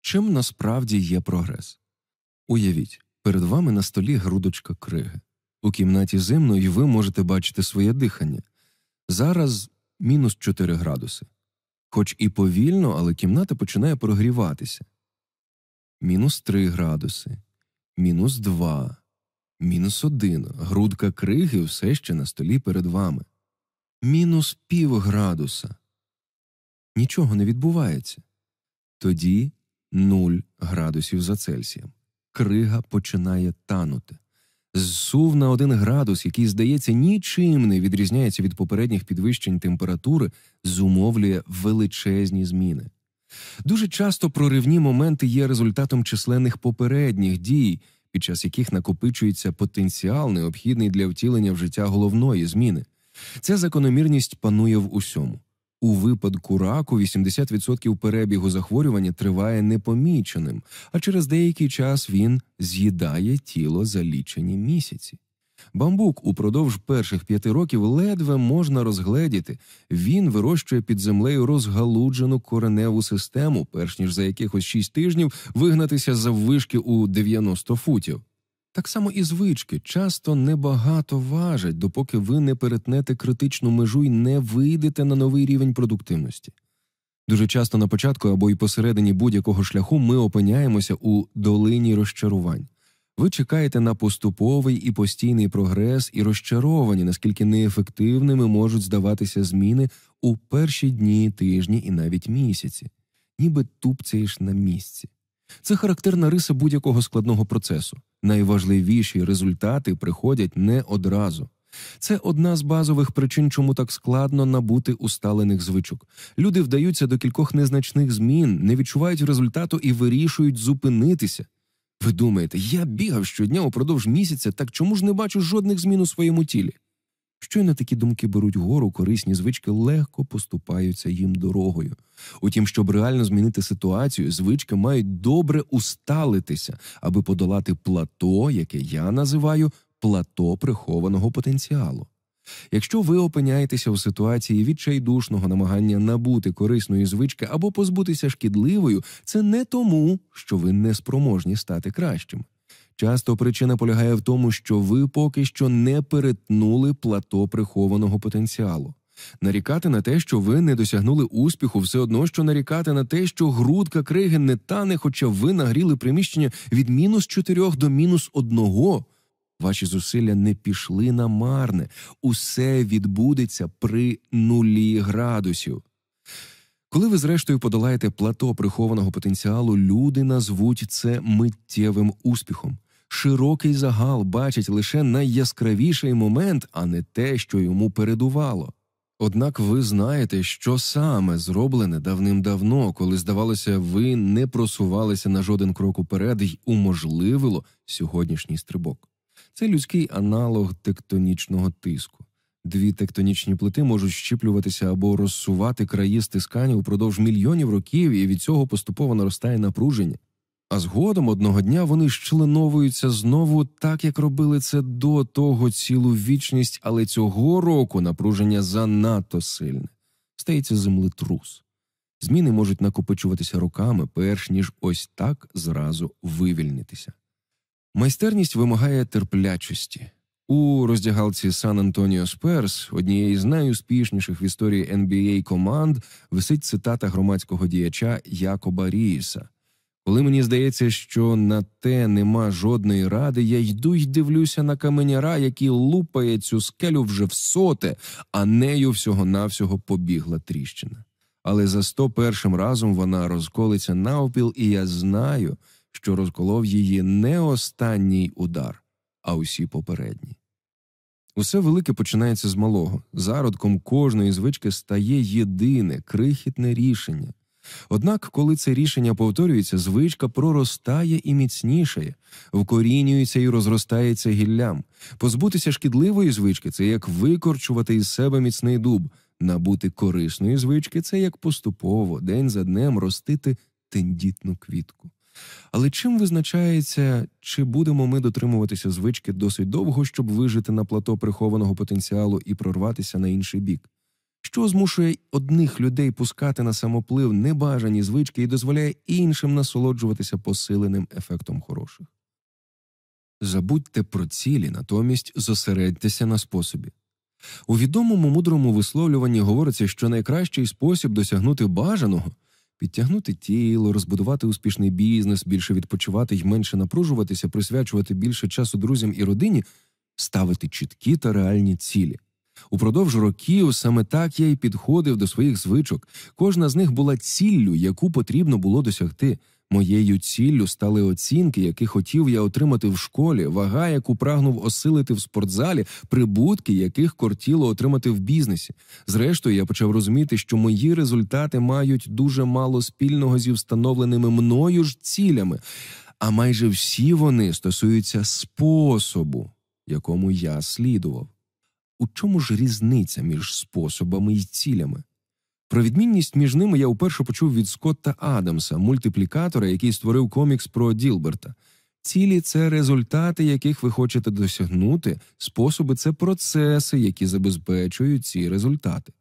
Чим насправді є прогрес? Уявіть, перед вами на столі грудочка криги. У кімнаті зимно, і ви можете бачити своє дихання. Зараз мінус 4 градуси. Хоч і повільно, але кімната починає прогріватися. Мінус 3 градуси, мінус 2, мінус 1. Грудка криги все ще на столі перед вами. Мінус пів градуса. Нічого не відбувається. Тоді 0 градусів за Цельсієм. Крига починає танути. Зсув на один градус, який, здається, нічим не відрізняється від попередніх підвищень температури, зумовлює величезні зміни. Дуже часто проривні моменти є результатом численних попередніх дій, під час яких накопичується потенціал, необхідний для втілення в життя головної зміни. Ця закономірність панує в усьому. У випадку раку 80% перебігу захворювання триває непоміченим, а через деякий час він з'їдає тіло за лічені місяці. Бамбук упродовж перших п'яти років ледве можна розгледіти. Він вирощує під землею розгалуджену кореневу систему, перш ніж за якихось шість тижнів вигнатися за вишки у 90 футів. Так само і звички часто небагато важать, допоки ви не перетнете критичну межу і не вийдете на новий рівень продуктивності. Дуже часто на початку або й посередині будь-якого шляху ми опиняємося у долині розчарувань. Ви чекаєте на поступовий і постійний прогрес і розчаровані, наскільки неефективними можуть здаватися зміни у перші дні, тижні і навіть місяці, ніби тупцяєш на місці. Це характерна риса будь-якого складного процесу. Найважливіші результати приходять не одразу. Це одна з базових причин, чому так складно набути усталених звичок. Люди вдаються до кількох незначних змін, не відчувають результату і вирішують зупинитися. Ви думаєте, я бігав щодня упродовж місяця, так чому ж не бачу жодних змін у своєму тілі? Щойно такі думки беруть гору, корисні звички легко поступаються їм дорогою. Утім, щоб реально змінити ситуацію, звички мають добре усталитися, аби подолати плато, яке я називаю плато прихованого потенціалу. Якщо ви опиняєтеся у ситуації відчайдушного намагання набути корисної звички або позбутися шкідливою, це не тому, що ви не спроможні стати кращим. Часто причина полягає в тому, що ви поки що не перетнули плато прихованого потенціалу. Нарікати на те, що ви не досягнули успіху, все одно, що нарікати на те, що грудка криги не тане, хоча ви нагріли приміщення від мінус 4 до мінус 1. Ваші зусилля не пішли на марне, усе відбудеться при нулі градусів. Коли ви, зрештою, подолаєте плато прихованого потенціалу, люди назвуть це миттєвим успіхом. Широкий загал бачить лише найяскравіший момент, а не те, що йому передувало. Однак ви знаєте, що саме зроблене давним-давно, коли, здавалося, ви не просувалися на жоден крок уперед й уможливило сьогоднішній стрибок. Це людський аналог тектонічного тиску. Дві тектонічні плити можуть щіплюватися або розсувати краї стискання упродовж мільйонів років, і від цього поступово наростає напруження. А згодом одного дня вони щленовуються знову так, як робили це до того цілу вічність, але цього року напруження занадто сильне. Стається землетрус. Зміни можуть накопичуватися роками, перш ніж ось так зразу вивільнитися. Майстерність вимагає терплячості. У роздягалці Сан Антоніо Сперс, однієї з найуспішніших в історії NBA команд, висить цитата громадського діяча Якоба Ріїса. Коли мені здається, що на те нема жодної ради, я йду й дивлюся на каменяра, який лупає цю скелю вже в соте, а нею всього-навсього побігла тріщина. Але за сто першим разом вона розколиться навпіл, і я знаю, що розколов її не останній удар, а усі попередні. Усе велике починається з малого. Зародком кожної звички стає єдине крихітне рішення. Однак, коли це рішення повторюється, звичка проростає і міцнішає, вкорінюється і розростається гіллям. Позбутися шкідливої звички це як викорчувати із себе міцний дуб, набути корисної звички це як поступово, день за днем ростити тендітну квітку. Але чим визначається, чи будемо ми дотримуватися звички досить довго, щоб вижити на плато прихованого потенціалу і прорватися на інший бік? Що змушує одних людей пускати на самоплив небажані звички і дозволяє іншим насолоджуватися посиленим ефектом хороших? Забудьте про цілі, натомість зосередьтеся на способі. У відомому мудрому висловлюванні говориться, що найкращий спосіб досягнути бажаного підтягнути тіло, розбудувати успішний бізнес, більше відпочивати й менше напружуватися, присвячувати більше часу друзям і родині, ставити чіткі та реальні цілі. Упродовж років саме так я й підходив до своїх звичок. Кожна з них була ціллю, яку потрібно було досягти. Моєю ціллю стали оцінки, які хотів я отримати в школі, вага, яку прагнув осилити в спортзалі, прибутки, яких кортіло отримати в бізнесі. Зрештою, я почав розуміти, що мої результати мають дуже мало спільного зі встановленими мною ж цілями, а майже всі вони стосуються способу, якому я слідував. У чому ж різниця між способами і цілями? Про відмінність між ними я вперше почув від Скотта Адамса, мультиплікатора, який створив комікс про Ділберта. Цілі це результати, яких ви хочете досягнути, способи це процеси, які забезпечують ці результати.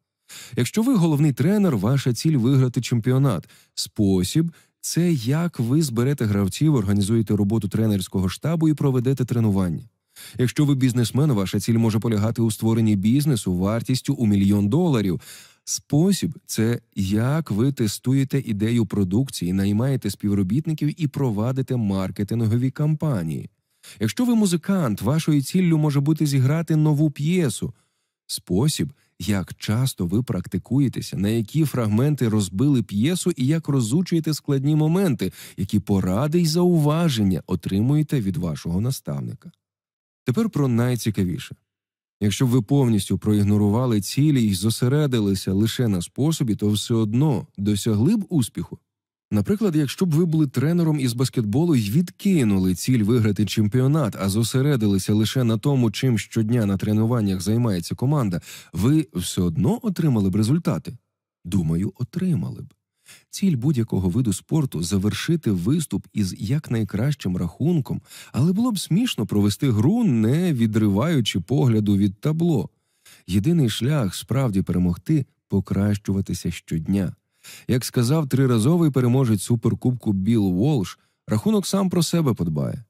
Якщо ви головний тренер, ваша ціль виграти чемпіонат. Спосіб це як ви зберете гравців, організуєте роботу тренерського штабу і проведете тренування. Якщо ви бізнесмен, ваша ціль може полягати у створенні бізнесу вартістю у мільйон доларів. Спосіб це як ви тестуєте ідею продукції, наймаєте співробітників і провадите маркетингові кампанії. Якщо ви музикант, вашою ціллю може бути зіграти нову п'єсу. Спосіб, як часто ви практикуєтеся, на які фрагменти розбили п'єсу і як розучуєте складні моменти, які поради й зауваження отримуєте від вашого наставника. Тепер про найцікавіше. Якщо б ви повністю проігнорували цілі і зосередилися лише на способі, то все одно досягли б успіху. Наприклад, якщо б ви були тренером із баскетболу і відкинули ціль виграти чемпіонат, а зосередилися лише на тому, чим щодня на тренуваннях займається команда, ви все одно отримали б результати? Думаю, отримали б. Ціль будь-якого виду спорту завершити виступ із якнайкращим рахунком, але було б смішно провести гру, не відриваючи погляду від табло. Єдиний шлях справді перемогти покращуватися щодня. Як сказав триразовий переможець суперкубку Білл Волш, рахунок сам про себе подбає.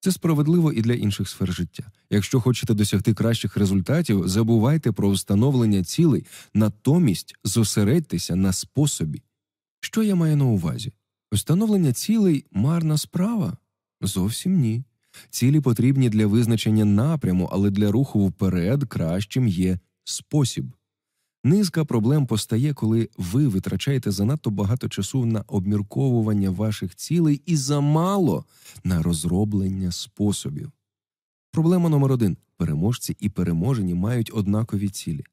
Це справедливо і для інших сфер життя. Якщо хочете досягти кращих результатів, забувайте про встановлення цілей, натомість зосередьтеся на способі. Що я маю на увазі? Встановлення цілей марна справа? Зовсім ні. Цілі потрібні для визначення напряму, але для руху вперед кращим є спосіб. Низка проблем постає, коли ви витрачаєте занадто багато часу на обмірковування ваших цілей і замало на розроблення способів. Проблема номер один переможці і переможені мають однакові цілі.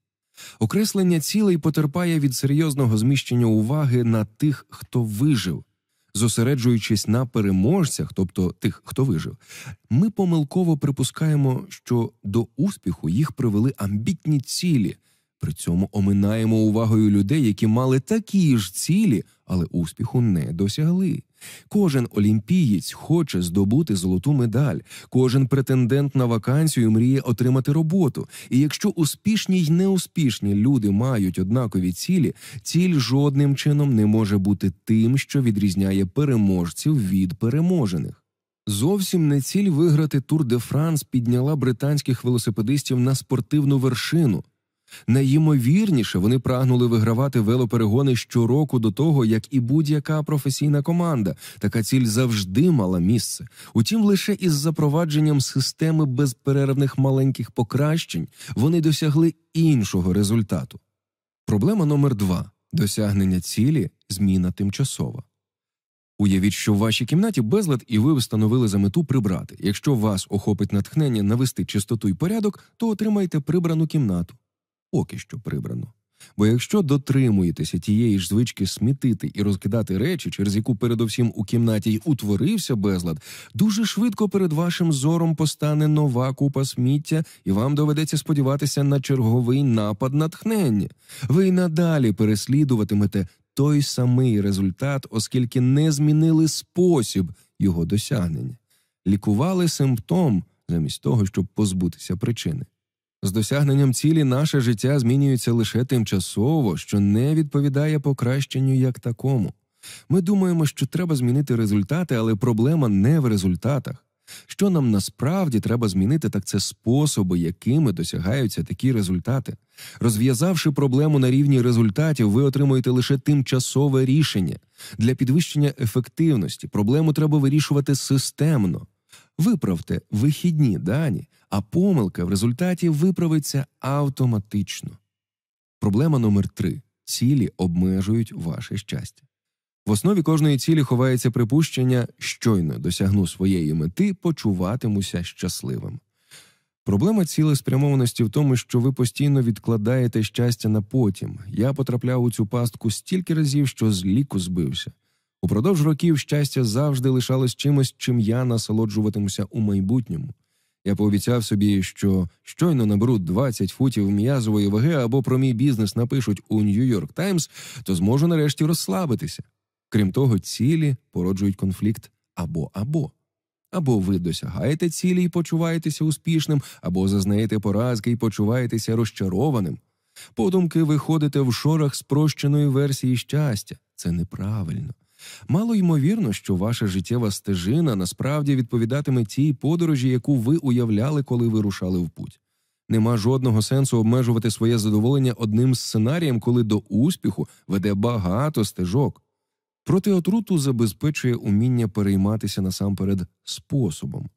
Окреслення цілей потерпає від серйозного зміщення уваги на тих, хто вижив, зосереджуючись на переможцях, тобто тих, хто вижив, ми помилково припускаємо, що до успіху їх привели амбітні цілі. При цьому оминаємо увагою людей, які мали такі ж цілі, але успіху не досягли. Кожен олімпієць хоче здобути золоту медаль, кожен претендент на вакансію мріє отримати роботу. І якщо успішні й неуспішні люди мають однакові цілі, ціль жодним чином не може бути тим, що відрізняє переможців від переможених. Зовсім не ціль виграти Тур де Франс підняла британських велосипедистів на спортивну вершину. Найімовірніше вони прагнули вигравати велоперегони щороку до того, як і будь-яка професійна команда. Така ціль завжди мала місце. Утім, лише із запровадженням системи безперервних маленьких покращень вони досягли іншого результату. Проблема номер два досягнення цілі зміна тимчасова. Уявіть, що в вашій кімнаті безлад, і ви встановили за мету прибрати. Якщо вас охопить натхнення навести чистоту і порядок, то отримайте прибрану кімнату поки що прибрано. Бо якщо дотримуєтеся тієї ж звички смітити і розкидати речі, через яку передовсім у кімнаті й утворився безлад, дуже швидко перед вашим зором постане нова купа сміття, і вам доведеться сподіватися на черговий напад натхнення. Ви й надалі переслідуватимете той самий результат, оскільки не змінили спосіб його досягнення, лікували симптом замість того, щоб позбутися причини. З досягненням цілі наше життя змінюється лише тимчасово, що не відповідає покращенню як такому. Ми думаємо, що треба змінити результати, але проблема не в результатах. Що нам насправді треба змінити, так це способи, якими досягаються такі результати. Розв'язавши проблему на рівні результатів, ви отримуєте лише тимчасове рішення. Для підвищення ефективності проблему треба вирішувати системно. Виправте вихідні дані, а помилка в результаті виправиться автоматично. Проблема номер три цілі обмежують ваше щастя. В основі кожної цілі ховається припущення, щойно досягну своєї мети, почуватимуся щасливим. Проблема цілеспрямованості в тому, що ви постійно відкладаєте щастя на потім. Я потрапляв у цю пастку стільки разів, що з ліку збився. Упродовж років щастя завжди лишалось чимось, чим я насолоджуватимуся у майбутньому. Я пообіцяв собі, що щойно наберу 20 футів м'язової ваги або про мій бізнес напишуть у Нью-Йорк Таймс, то зможу нарешті розслабитися. Крім того, цілі породжують конфлікт або або. Або ви досягаєте цілі і почуваєтеся успішним, або зазнаєте поразки і почуваєтеся розчарованим. Подумки ви ходите в шорах спрощеної версії щастя. Це неправильно. Мало ймовірно, що ваша життєва стежина насправді відповідатиме тій подорожі, яку ви уявляли, коли ви рушали в путь. Нема жодного сенсу обмежувати своє задоволення одним сценарієм, коли до успіху веде багато стежок. Проти отруту забезпечує уміння перейматися насамперед способом.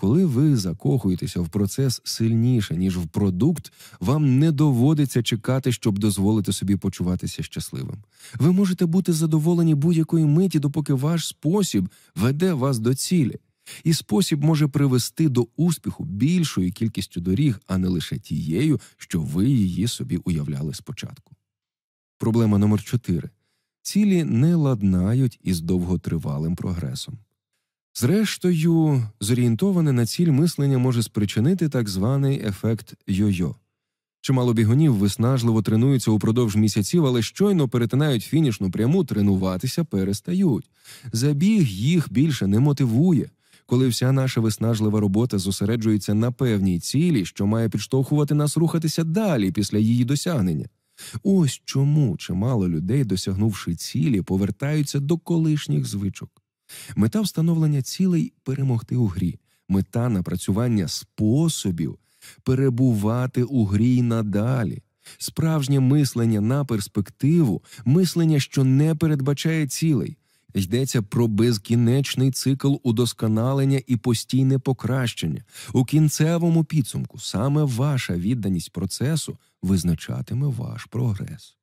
Коли ви закохуєтеся в процес сильніше, ніж в продукт, вам не доводиться чекати, щоб дозволити собі почуватися щасливим. Ви можете бути задоволені будь-якої миті, допоки ваш спосіб веде вас до цілі, і спосіб може привести до успіху більшою кількістю доріг, а не лише тією, що ви її собі уявляли спочатку. Проблема номер 4 цілі не ладнають із довготривалим прогресом. Зрештою, зорієнтоване на ціль мислення може спричинити так званий ефект йо-йо. Чимало бігунів виснажливо тренуються упродовж місяців, але щойно перетинають фінішну пряму, тренуватися перестають. Забіг їх більше не мотивує, коли вся наша виснажлива робота зосереджується на певній цілі, що має підштовхувати нас рухатися далі після її досягнення. Ось чому чимало людей, досягнувши цілі, повертаються до колишніх звичок. Мета встановлення цілей перемогти у грі, мета напрацювання способів перебувати у грі й надалі, справжнє мислення на перспективу, мислення, що не передбачає цілей. Йдеться про безкінечний цикл удосконалення і постійне покращення. У кінцевому підсумку саме ваша відданість процесу визначатиме ваш прогрес.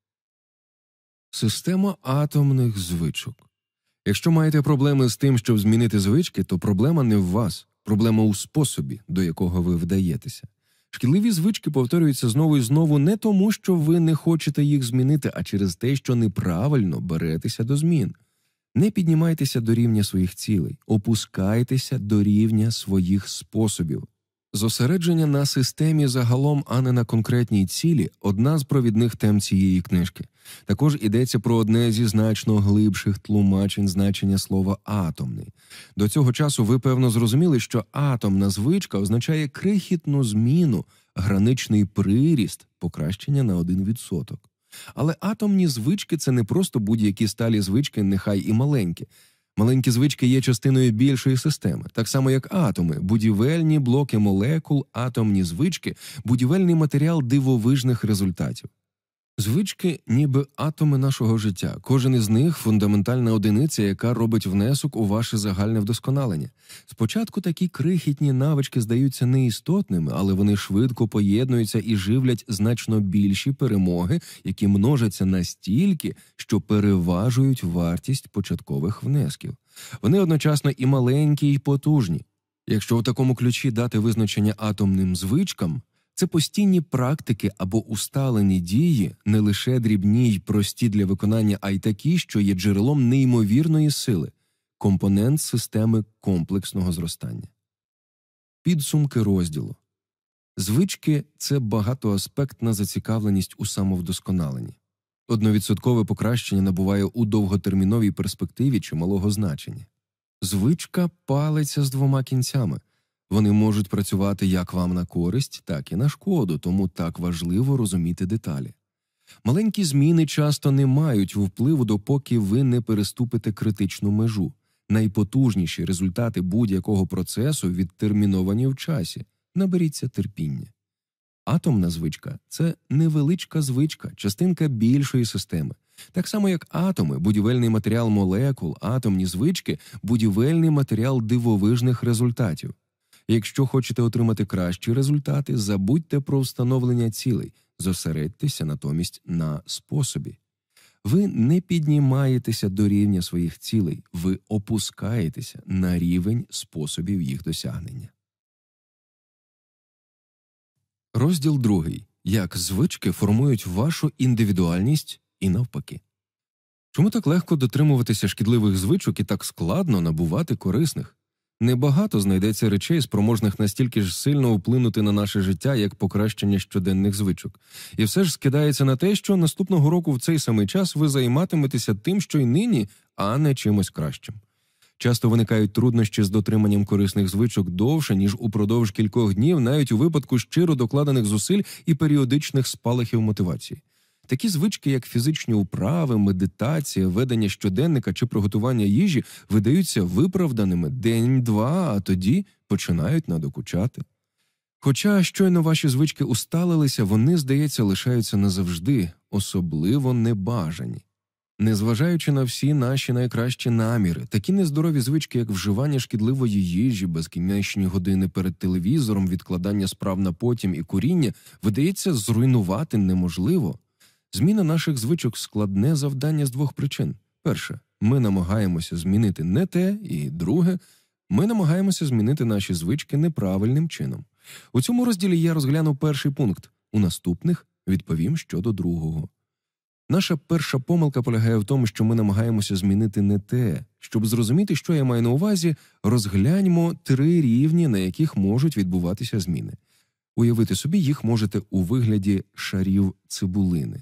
Система атомних звичок. Якщо маєте проблеми з тим, щоб змінити звички, то проблема не в вас, проблема у способі, до якого ви вдаєтеся. Шкідливі звички повторюються знову і знову не тому, що ви не хочете їх змінити, а через те, що неправильно беретеся до змін. Не піднімайтеся до рівня своїх цілей, опускайтеся до рівня своїх способів. Зосередження на системі загалом, а не на конкретній цілі одна з провідних тем цієї книжки. Також йдеться про одне зі значно глибших тлумачень значення слова атомний. До цього часу ви певно зрозуміли, що атомна звичка означає крихітну зміну, граничний приріст, покращення на 1%. Але атомні звички це не просто будь-які сталі звички, нехай і маленькі. Маленькі звички є частиною більшої системи, так само як атоми, будівельні блоки молекул, атомні звички, будівельний матеріал дивовижних результатів. Звички, ніби атоми нашого життя. Кожен із них фундаментальна одиниця, яка робить внесок у ваше загальне вдосконалення. Спочатку такі крихітні навички здаються неістотними, але вони швидко поєднуються і живлять значно більші перемоги, які множаться настільки, що переважують вартість початкових внесків. Вони одночасно і маленькі, і потужні. Якщо у такому ключі дати визначення атомним звичкам Це постійні практики або усталені дії, не лише дрібні й прості для виконання, а й такі, що є джерелом неймовірної сили, компонент системи комплексного зростання. Підсумки розділу звички це багатоаспектна зацікавленість у самовдосконаленні. Одновідсоткове покращення набуває у довготерміновій перспективі чималого значення. Звичка палиться з двома кінцями. Вони можуть працювати як вам на користь, так і на шкоду, тому так важливо розуміти деталі. Маленькі зміни часто не мають впливу, допоки ви не переступите критичну межу. Найпотужніші результати будь-якого процесу відтерміновані в часі. Наберіться терпіння. Атомна звичка це невеличка звичка, частинка більшої системи. Так само, як атоми, будівельний матеріал молекул, атомні звички, будівельний матеріал дивовижних результатів. Якщо хочете отримати кращі результати, забудьте про встановлення цілей, зосередьтеся натомість на способі. Ви не піднімаєтеся до рівня своїх цілей, ви опускаєтеся на рівень способів їх досягнення. Розділ другий. Як звички формують вашу індивідуальність і навпаки. Чому так легко дотримуватися шкідливих звичок і так складно набувати корисних? Небагато знайдеться речей, спроможних настільки ж сильно вплинути на наше життя, як покращення щоденних звичок, і все ж скидається на те, що наступного року в цей самий час ви займатиметеся тим, що й нині, а не чимось кращим. Часто виникають труднощі з дотриманням корисних звичок довше, ніж упродовж кількох днів, навіть у випадку щиро докладених зусиль і періодичних спалахів мотивації. Такі звички, як фізичні вправи, медитація, ведення щоденника чи приготування їжі, видаються виправданими день-два, а тоді починають надокучати. Хоча щойно ваші звички усталилися, вони, здається, лишаються назавжди, особливо небажані. Незважаючи на всі наші найкращі наміри, такі нездорові звички, як вживання шкідливої їжі, безкінечні години перед телевізором, відкладання справ на потім і куріння, видається зруйнувати неможливо. Зміна наших звичок складне завдання з двох причин: перше, ми намагаємося змінити не те, і друге, ми намагаємося змінити наші звички неправильним чином. У цьому розділі я розглянув перший пункт, у наступних відповім щодо другого. Наша перша помилка полягає в тому, що ми намагаємося змінити не те. Щоб зрозуміти, що я маю на увазі, розгляньмо три рівні, на яких можуть відбуватися зміни. Уявити собі їх можете у вигляді шарів цибулини.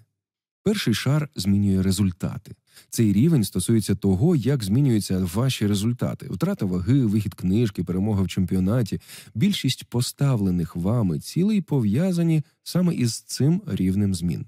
Перший шар змінює результати. Цей рівень стосується того, як змінюються ваші результати: втрата ваги, вихід книжки, перемога в чемпіонаті. Більшість поставлених вами цілей пов'язані саме із цим рівнем змін.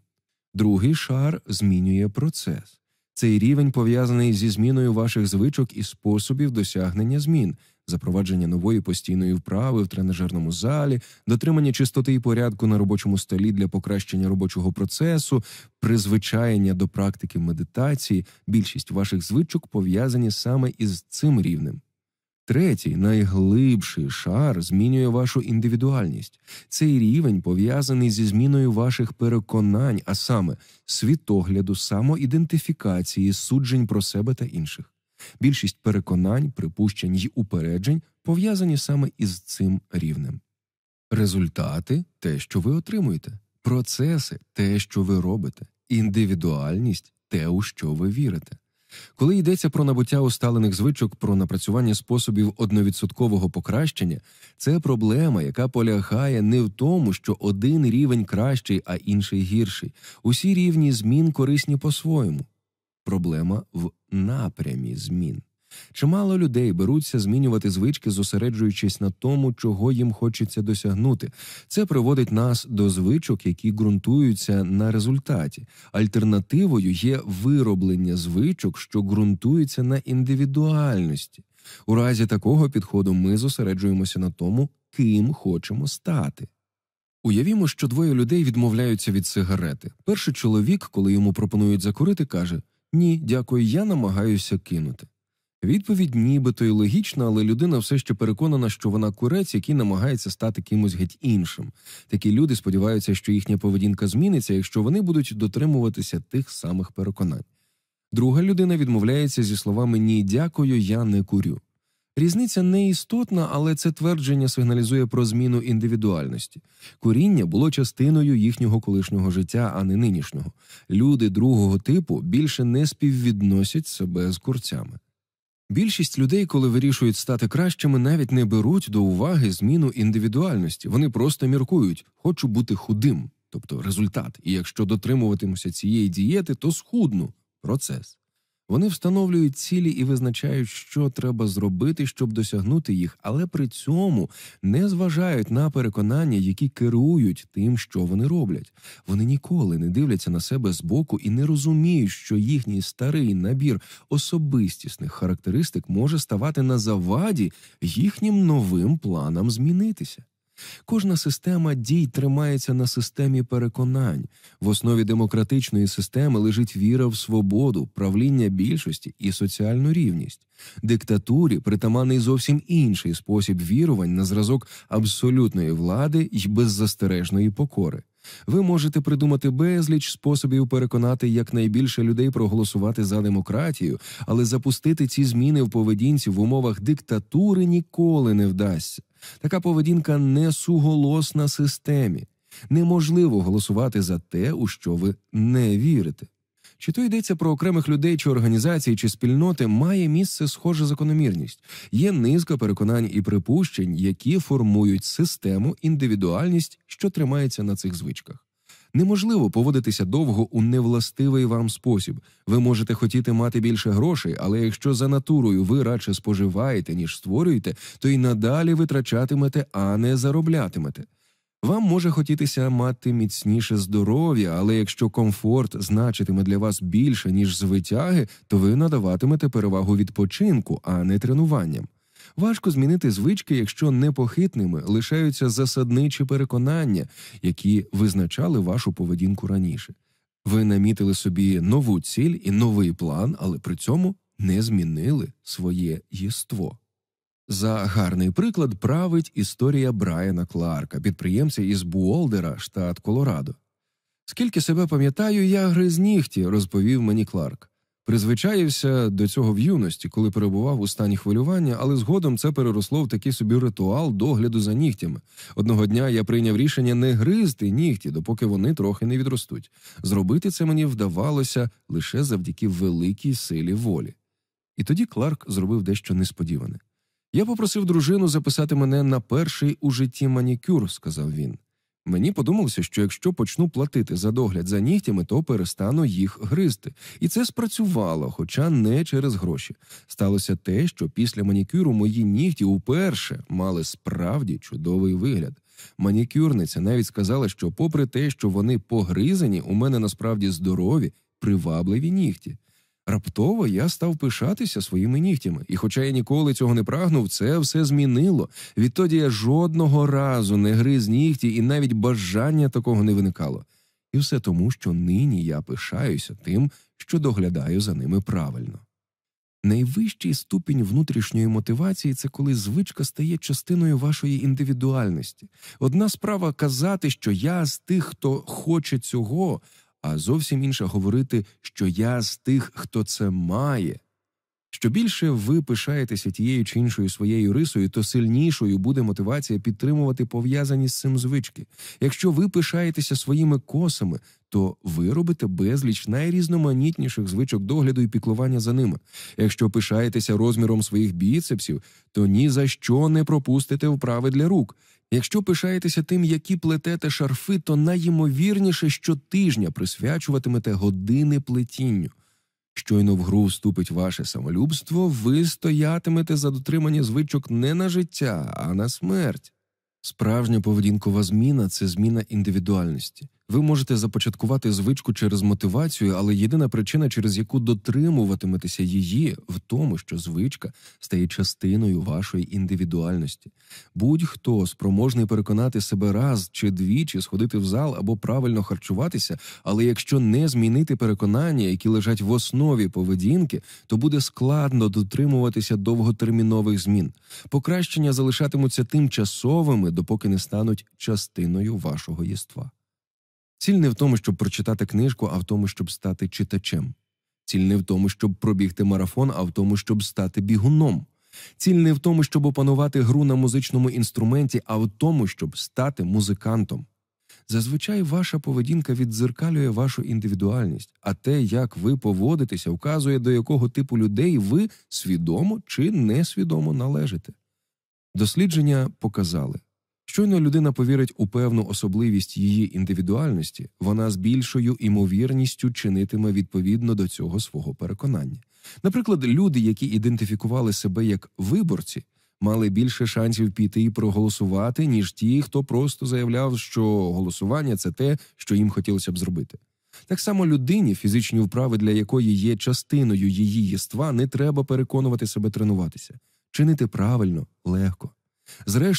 Другий шар змінює процес. Цей рівень пов'язаний зі зміною ваших звичок і способів досягнення змін, запровадження нової постійної вправи в тренажерному залі, дотримання чистоти і порядку на робочому столі для покращення робочого процесу, призвичаєння до практики медитації. Більшість ваших звичок пов'язані саме із цим рівнем. Третій, найглибший шар змінює вашу індивідуальність. Цей рівень пов'язаний зі зміною ваших переконань, а саме світогляду, самоідентифікації, суджень про себе та інших. Більшість переконань, припущень й упереджень пов'язані саме із цим рівнем. Результати те, що ви отримуєте, процеси те, що ви робите, індивідуальність те, у що ви вірите. Коли йдеться про набуття усталених звичок, про напрацювання способів одновідсоткового покращення, це проблема, яка полягає не в тому, що один рівень кращий, а інший гірший. Усі рівні змін корисні по-своєму. Проблема в напрямі змін. Чимало людей беруться змінювати звички, зосереджуючись на тому, чого їм хочеться досягнути. Це приводить нас до звичок, які ґрунтуються на результаті. Альтернативою є вироблення звичок, що ґрунтуються на індивідуальності. У разі такого підходу ми зосереджуємося на тому, ким хочемо стати. Уявімо, що двоє людей відмовляються від сигарети. Перший чоловік, коли йому пропонують закурити, каже: Ні, дякую, я намагаюся кинути. Відповідь нібито і логічна, але людина все ще переконана, що вона курець, який намагається стати кимось геть іншим. Такі люди сподіваються, що їхня поведінка зміниться, якщо вони будуть дотримуватися тих самих переконань. Друга людина відмовляється зі словами Ні, дякую, я не курю. Різниця не істотна, але це твердження сигналізує про зміну індивідуальності. Коріння було частиною їхнього колишнього життя, а не нинішнього. Люди другого типу більше не співвідносять себе з курцями. Більшість людей, коли вирішують стати кращими, навіть не беруть до уваги зміну індивідуальності. Вони просто міркують, хочу бути худим, тобто результат. І якщо дотримуватимуся цієї дієти, то схудну процес. Вони встановлюють цілі і визначають, що треба зробити, щоб досягнути їх, але при цьому не зважають на переконання, які керують тим, що вони роблять. Вони ніколи не дивляться на себе збоку і не розуміють, що їхній старий набір особистісних характеристик може ставати на заваді їхнім новим планам змінитися. Кожна система дій тримається на системі переконань. В основі демократичної системи лежить віра в свободу, правління більшості і соціальну рівність. Диктатурі притаманний зовсім інший спосіб вірувань на зразок абсолютної влади й беззастережної покори. Ви можете придумати безліч способів переконати якнайбільше людей проголосувати за демократію, але запустити ці зміни в поведінці в умовах диктатури ніколи не вдасться. Така поведінка не суголосна системі. Неможливо голосувати за те, у що ви не вірите. Чи то йдеться про окремих людей, чи організації, чи спільноти, має місце схожа закономірність. Є низка переконань і припущень, які формують систему, індивідуальність, що тримається на цих звичках. Неможливо поводитися довго у невластивий вам спосіб. Ви можете хотіти мати більше грошей, але якщо за натурою ви радше споживаєте, ніж створюєте, то й надалі витрачатимете, а не зароблятимете. Вам може хотітися мати міцніше здоров'я, але якщо комфорт значитиме для вас більше, ніж звитяги, то ви надаватимете перевагу відпочинку, а не тренуванням. Важко змінити звички, якщо непохитними лишаються засадничі переконання, які визначали вашу поведінку раніше. Ви намітили собі нову ціль і новий план, але при цьому не змінили своє єство. За гарний приклад править історія Брайана Кларка, підприємця із Буолдера, штат Колорадо. Скільки себе пам'ятаю, я гриз нігті, розповів мені Кларк. Призвичаївся до цього в юності, коли перебував у стані хвилювання, але згодом це переросло в такий собі ритуал догляду за нігтями. Одного дня я прийняв рішення не гризти нігті, допоки вони трохи не відростуть. Зробити це мені вдавалося лише завдяки великій силі волі. І тоді Кларк зробив дещо несподіване. Я попросив дружину записати мене на перший у житті манікюр, сказав він. Мені подумалося, що якщо почну платити за догляд за нігтями, то перестану їх гризти. І це спрацювало, хоча не через гроші. Сталося те, що після манікюру мої нігті уперше мали справді чудовий вигляд. Манікюрниця навіть сказала, що, попри те, що вони погризані, у мене насправді здорові, привабливі нігті. Раптово я став пишатися своїми нігтями, і, хоча я ніколи цього не прагнув, це все змінило. Відтоді я жодного разу не гриз нігті, і навіть бажання такого не виникало. І все тому, що нині я пишаюся тим, що доглядаю за ними правильно. Найвищий ступінь внутрішньої мотивації це коли звичка стає частиною вашої індивідуальності. Одна справа казати, що я з тих, хто хоче цього, а зовсім інше говорити, що я з тих, хто це має. Що більше ви пишаєтеся тією чи іншою своєю рисою, то сильнішою буде мотивація підтримувати пов'язані з цим звички. Якщо ви пишаєтеся своїми косами, то ви робите безліч найрізноманітніших звичок догляду і піклування за ними. Якщо пишаєтеся розміром своїх біцепсів, то ні за що не пропустите вправи для рук. Якщо пишаєтеся тим, які плетете шарфи, то найімовірніше щотижня присвячуватимете години плетінню. Щойно в гру вступить ваше самолюбство, ви стоятимете за дотримання звичок не на життя, а на смерть. Справжня поведінкова зміна це зміна індивідуальності. Ви можете започаткувати звичку через мотивацію, але єдина причина, через яку дотримуватиметеся її, в тому, що звичка стає частиною вашої індивідуальності. Будь-хто спроможний переконати себе раз чи двічі сходити в зал або правильно харчуватися, але якщо не змінити переконання, які лежать в основі поведінки, то буде складно дотримуватися довготермінових змін. Покращення залишатимуться тимчасовими, допоки не стануть частиною вашого єства. Ціль не в тому, щоб прочитати книжку, а в тому, щоб стати читачем. Ціль не в тому, щоб пробігти марафон, а в тому, щоб стати бігуном. Ціль не в тому, щоб опанувати гру на музичному інструменті, а в тому, щоб стати музикантом. Зазвичай ваша поведінка віддзеркалює вашу індивідуальність, а те, як ви поводитеся, вказує, до якого типу людей ви свідомо чи несвідомо належите. Дослідження показали, щойно людина повірить у певну особливість її індивідуальності, вона з більшою імовірністю чинитиме відповідно до цього свого переконання. Наприклад, люди, які ідентифікували себе як виборці, мали більше шансів піти і проголосувати, ніж ті, хто просто заявляв, що голосування це те, що їм хотілося б зробити. Так само людині, фізичні вправи для якої є частиною її єства, не треба переконувати себе тренуватися. Чинити правильно легко. Зрештою,